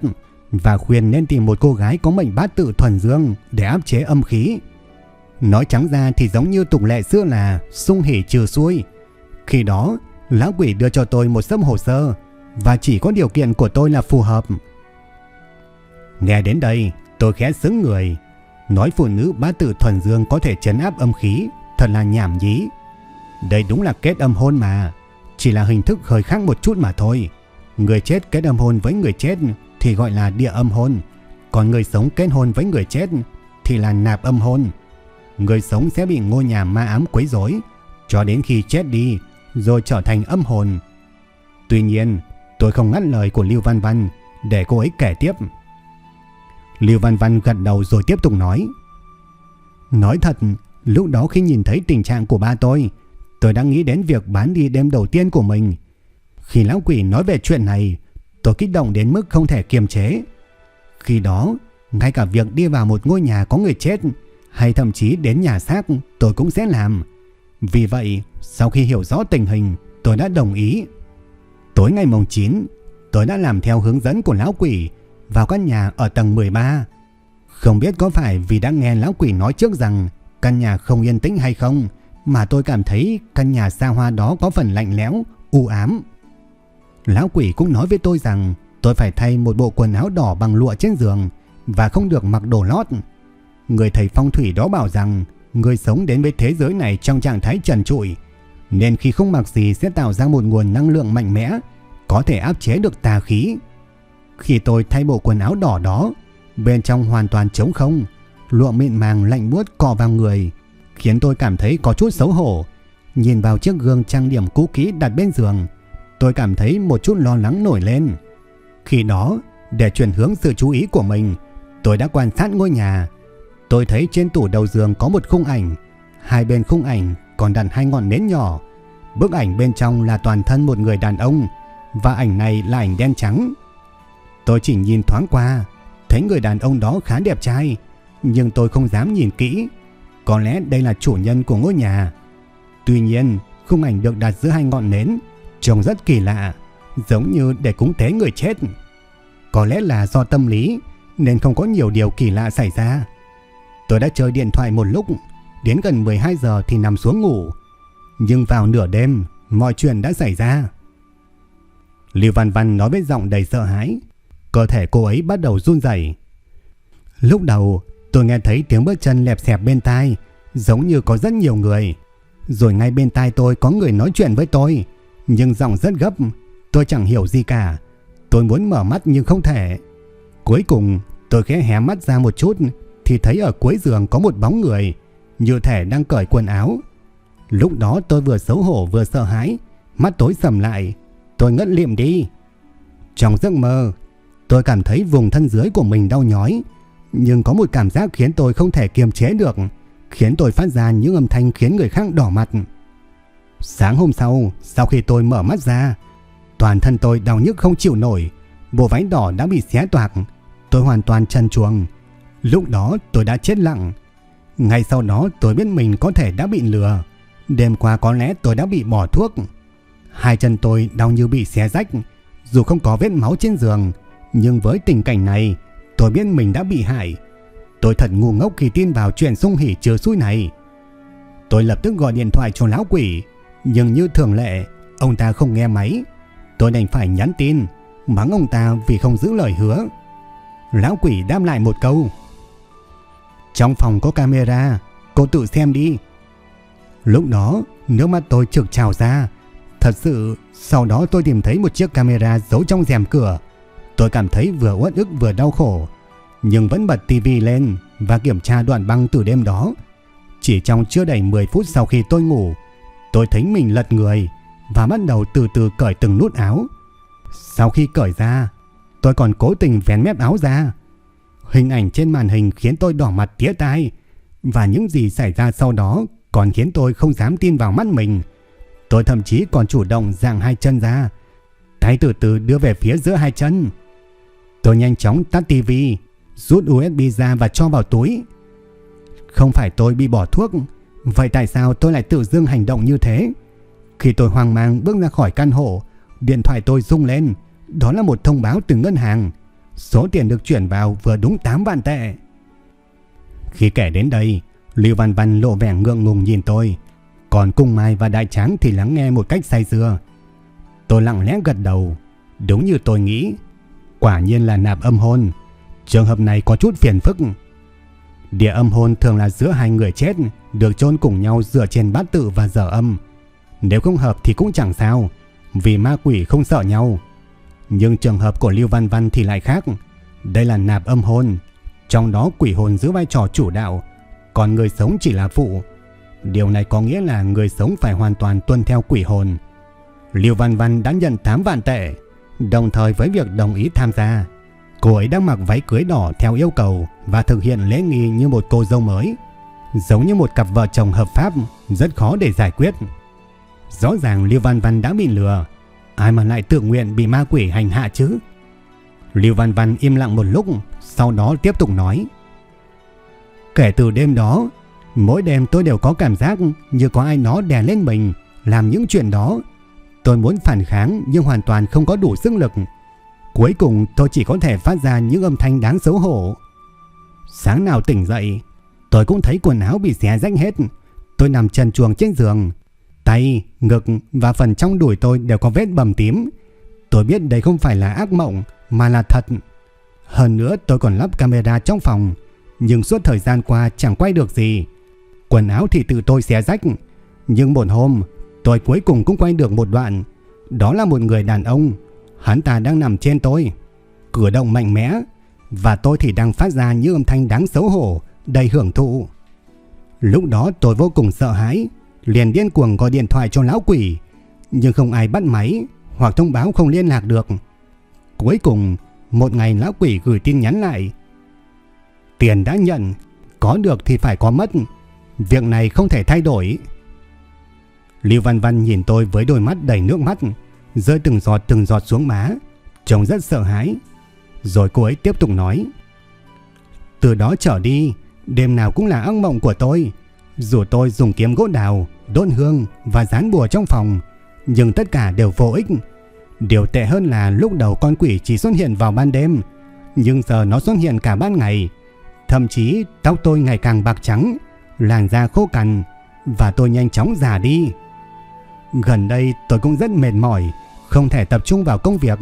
và khuyên nên tìm một cô gái có mệnh bát tự thuần dương để áp chế âm khí. Nói trắng ra thì giống như tục lệ xưa là sung hỉ trừ xuôi. Khi đó, lão quỷ đưa cho tôi một sâm hồ sơ và chỉ có điều kiện của tôi là phù hợp. Nghe đến đây, tôi khẽ xứng người. Nói phụ nữ bá tự thuần dương có thể chấn áp âm khí, thật là nhảm nhí. Đây đúng là kết âm hôn mà, chỉ là hình thức hơi khác một chút mà thôi. Người chết kết âm hôn với người chết thì gọi là địa âm hôn, còn người sống kết hôn với người chết thì là nạp âm hôn. Người sống sẽ bị ngôi nhà ma ám quấy rối cho đến khi chết đi rồi trở thành âm hồn. Tuy nhiên, tôi không ngắt lời của Lưu Văn Văn để cô ấy kể tiếp. Lưu Văn Văn gật đầu rồi tiếp tục nói. Nói thật, lúc đó khi nhìn thấy tình trạng của ba tôi, tôi đã nghĩ đến việc bán đi đêm đầu tiên của mình. Khi lão quỷ nói về chuyện này, tôi kích động đến mức không thể kiềm chế. Khi đó, ngay cả việc đi vào một ngôi nhà có người chết hay thậm chí đến nhà xác tôi cũng sẽ làm. Vì vậy, sau khi hiểu rõ tình hình, tôi đã đồng ý. Tối ngày mùng 9, tôi đã làm theo hướng dẫn của lão quỷ vào căn nhà ở tầng 13. Không biết có phải vì đã nghe lão quỷ nói trước rằng căn nhà không yên tĩnh hay không, mà tôi cảm thấy căn nhà xa hoa đó có phần lạnh lẽo, u ám. Lão quỷ cũng nói với tôi rằng tôi phải thay một bộ quần áo đỏ bằng lụa trên giường và không được mặc đồ lót. Người thầy phong thủy đó bảo rằng người sống đến với thế giới này trong trạng thái trần trụi, nên khi không mặc gì sẽ tạo ra một nguồn năng lượng mạnh mẽ, có thể áp chế được tà khí. Khi tôi thay bộ quần áo đỏ đó, bên trong hoàn toàn trống không, lụa mịn màng lạnh buốt cọ vào người, khiến tôi cảm thấy có chút xấu hổ. Nhìn vào chiếc gương trang điểm cũ kỹ đặt bên giường, tôi cảm thấy một chút lo lắng nổi lên. Khi đó, để chuyển hướng sự chú ý của mình, tôi đã quan sát ngôi nhà. Tôi thấy trên tủ đầu giường có một khung ảnh, hai bên khung ảnh còn đặt hai ngọn nến nhỏ. Bức ảnh bên trong là toàn thân một người đàn ông và ảnh này là ảnh đen trắng. Tôi chỉ nhìn thoáng qua, thấy người đàn ông đó khá đẹp trai, nhưng tôi không dám nhìn kỹ. Có lẽ đây là chủ nhân của ngôi nhà. Tuy nhiên, khung ảnh được đặt giữa hai ngọn nến, trông rất kỳ lạ, giống như để cúng tế người chết. Có lẽ là do tâm lý nên không có nhiều điều kỳ lạ xảy ra. Tôi đã chơi điện thoại một lúc, đến gần 12 giờ thì nằm xuống ngủ. Nhưng vào nửa đêm, mọi chuyện đã xảy ra. Lưu Văn Văn nói với giọng đầy sợ hãi. Cơ thể cô ấy bắt đầu run rẩy. Lúc đầu, tôi nghe thấy tiếng bước chân lẹp xẹp bên tai, giống như có rất nhiều người. Rồi ngay bên tai tôi có người nói chuyện với tôi, nhưng giọng rất gấp, tôi chẳng hiểu gì cả. Tôi muốn mở mắt nhưng không thể. Cuối cùng, tôi khẽ hé mắt ra một chút thì thấy ở cuối giường có một bóng người, như thể đang cởi quần áo. Lúc đó tôi vừa xấu hổ vừa sợ hãi, mắt tối sầm lại, tôi ngất liệm đi. Trong giấc mơ, tôi cảm thấy vùng thân dưới của mình đau nhói, nhưng có một cảm giác khiến tôi không thể kiềm chế được, khiến tôi phát ra những âm thanh khiến người khác đỏ mặt. Sáng hôm sau, sau khi tôi mở mắt ra, toàn thân tôi đau nhức không chịu nổi, bộ váy đỏ đã bị xé toạc, tôi hoàn toàn chân chuồng. Lúc đó tôi đã chết lặng. Ngay sau đó tôi biết mình có thể đã bị lừa. Đêm qua có lẽ tôi đã bị bỏ thuốc. Hai chân tôi đau như bị xé rách, dù không có vết máu trên giường, nhưng với tình cảnh này, tôi biết mình đã bị hại. Tôi thật ngu ngốc khi tin vào chuyện sung hỉ chứa xui này. Tôi lập tức gọi điện thoại cho lão quỷ, nhưng như thường lệ, ông ta không nghe máy. Tôi đành phải nhắn tin, mắng ông ta vì không giữ lời hứa. Lão quỷ đáp lại một câu. Trong phòng có camera, cô tự xem đi. Lúc đó, nước mắt tôi trực trào ra. Thật sự, sau đó tôi tìm thấy một chiếc camera giấu trong rèm cửa. Tôi cảm thấy vừa uất ức vừa đau khổ, nhưng vẫn bật tivi lên và kiểm tra đoạn băng từ đêm đó. Chỉ trong chưa đầy 10 phút sau khi tôi ngủ, tôi thấy mình lật người và bắt đầu từ từ cởi từng nút áo. Sau khi cởi ra, tôi còn cố tình vén mép áo ra. Hình ảnh trên màn hình khiến tôi đỏ mặt tía tai và những gì xảy ra sau đó còn khiến tôi không dám tin vào mắt mình. Tôi thậm chí còn chủ động dạng hai chân ra, tay từ từ đưa về phía giữa hai chân. Tôi nhanh chóng tắt tivi, rút USB ra và cho vào túi. Không phải tôi bị bỏ thuốc, vậy tại sao tôi lại tự dưng hành động như thế? Khi tôi hoang mang bước ra khỏi căn hộ, điện thoại tôi rung lên, đó là một thông báo từ ngân hàng. Số tiền được chuyển vào vừa đúng 8 vạn tệ. Khi kể đến đây, Lưu Văn Văn lộ vẻ ngượng ngùng nhìn tôi, còn Cung Mai và Đại Tráng thì lắng nghe một cách say sưa. Tôi lặng lẽ gật đầu, đúng như tôi nghĩ, quả nhiên là nạp âm hôn. Trường hợp này có chút phiền phức. Địa âm hôn thường là giữa hai người chết được chôn cùng nhau dựa trên bát tự và giờ âm. Nếu không hợp thì cũng chẳng sao, vì ma quỷ không sợ nhau. Nhưng trường hợp của Lưu Văn Văn thì lại khác. Đây là nạp âm hôn, trong đó quỷ hồn giữ vai trò chủ đạo, còn người sống chỉ là phụ. Điều này có nghĩa là người sống phải hoàn toàn tuân theo quỷ hồn. Lưu Văn Văn đã nhận 8 vạn tệ, đồng thời với việc đồng ý tham gia. Cô ấy đang mặc váy cưới đỏ theo yêu cầu và thực hiện lễ nghi như một cô dâu mới. Giống như một cặp vợ chồng hợp pháp, rất khó để giải quyết. Rõ ràng Lưu Văn Văn đã bị lừa, Ai mà lại tự nguyện bị ma quỷ hành hạ chứ? Lưu Văn Văn im lặng một lúc, sau đó tiếp tục nói. Kể từ đêm đó, mỗi đêm tôi đều có cảm giác như có ai nó đè lên mình, làm những chuyện đó. Tôi muốn phản kháng nhưng hoàn toàn không có đủ sức lực. Cuối cùng tôi chỉ có thể phát ra những âm thanh đáng xấu hổ. Sáng nào tỉnh dậy, tôi cũng thấy quần áo bị xé rách hết. Tôi nằm trần chuồng trên giường, Tay, ngực và phần trong đùi tôi đều có vết bầm tím. Tôi biết đây không phải là ác mộng mà là thật. Hơn nữa tôi còn lắp camera trong phòng, nhưng suốt thời gian qua chẳng quay được gì. Quần áo thì tự tôi xé rách, nhưng một hôm tôi cuối cùng cũng quay được một đoạn. Đó là một người đàn ông, hắn ta đang nằm trên tôi, cử động mạnh mẽ và tôi thì đang phát ra những âm thanh đáng xấu hổ, đầy hưởng thụ. Lúc đó tôi vô cùng sợ hãi, liền điên cuồng gọi điện thoại cho lão quỷ, nhưng không ai bắt máy hoặc thông báo không liên lạc được. Cuối cùng, một ngày lão quỷ gửi tin nhắn lại. Tiền đã nhận, có được thì phải có mất, việc này không thể thay đổi. Lưu Văn Văn nhìn tôi với đôi mắt đầy nước mắt, rơi từng giọt từng giọt xuống má, trông rất sợ hãi. Rồi cô ấy tiếp tục nói. Từ đó trở đi, đêm nào cũng là ác mộng của tôi. Dù tôi dùng kiếm gỗ đào, đốt hương và dán bùa trong phòng, nhưng tất cả đều vô ích. Điều tệ hơn là lúc đầu con quỷ chỉ xuất hiện vào ban đêm, nhưng giờ nó xuất hiện cả ban ngày. Thậm chí tóc tôi ngày càng bạc trắng, làn da khô cằn và tôi nhanh chóng già đi. Gần đây tôi cũng rất mệt mỏi, không thể tập trung vào công việc.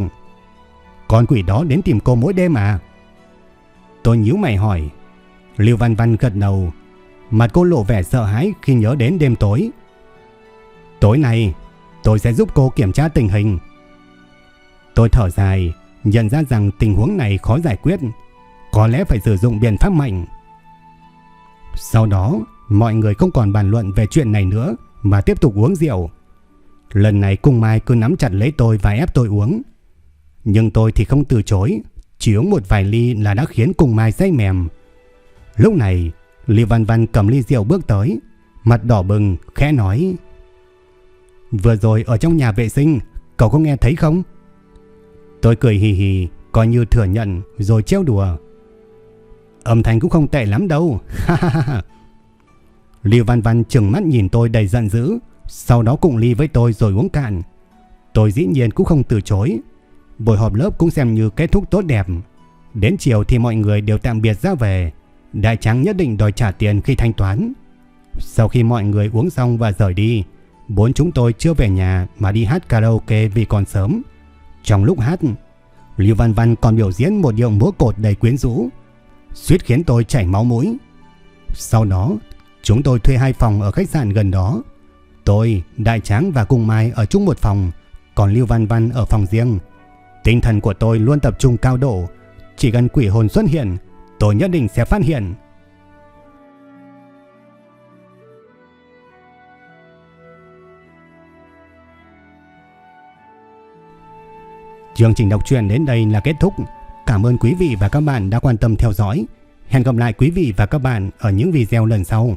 Con quỷ đó đến tìm cô mỗi đêm à? Tôi nhíu mày hỏi. Lưu Văn Văn gật đầu. Mặt cô lộ vẻ sợ hãi khi nhớ đến đêm tối. Tối nay, tôi sẽ giúp cô kiểm tra tình hình. Tôi thở dài, nhận ra rằng tình huống này khó giải quyết. Có lẽ phải sử dụng biện pháp mạnh. Sau đó, mọi người không còn bàn luận về chuyện này nữa mà tiếp tục uống rượu. Lần này cung mai cứ nắm chặt lấy tôi và ép tôi uống. Nhưng tôi thì không từ chối, chỉ uống một vài ly là đã khiến cung mai say mềm. Lúc này, Lý Văn Văn cầm ly rượu bước tới, mặt đỏ bừng, khẽ nói. Vừa rồi ở trong nhà vệ sinh, cậu có nghe thấy không? Tôi cười hì hì, coi như thừa nhận rồi treo đùa. Âm thanh cũng không tệ lắm đâu. Lưu Văn Văn trừng mắt nhìn tôi đầy giận dữ, sau đó cùng ly với tôi rồi uống cạn. Tôi dĩ nhiên cũng không từ chối. Buổi họp lớp cũng xem như kết thúc tốt đẹp. Đến chiều thì mọi người đều tạm biệt ra về. Đại trắng nhất định đòi trả tiền khi thanh toán. Sau khi mọi người uống xong và rời đi, bốn chúng tôi chưa về nhà mà đi hát karaoke vì còn sớm. Trong lúc hát, Lưu Văn Văn còn biểu diễn một điệu múa cột đầy quyến rũ, suýt khiến tôi chảy máu mũi. Sau đó, chúng tôi thuê hai phòng ở khách sạn gần đó. Tôi, Đại Tráng và Cung Mai ở chung một phòng, còn Lưu Văn Văn ở phòng riêng. Tinh thần của tôi luôn tập trung cao độ, chỉ cần quỷ hồn xuất hiện, tôi nhất định sẽ phát hiện. Chương trình đọc truyện đến đây là kết thúc. Cảm ơn quý vị và các bạn đã quan tâm theo dõi. Hẹn gặp lại quý vị và các bạn ở những video lần sau.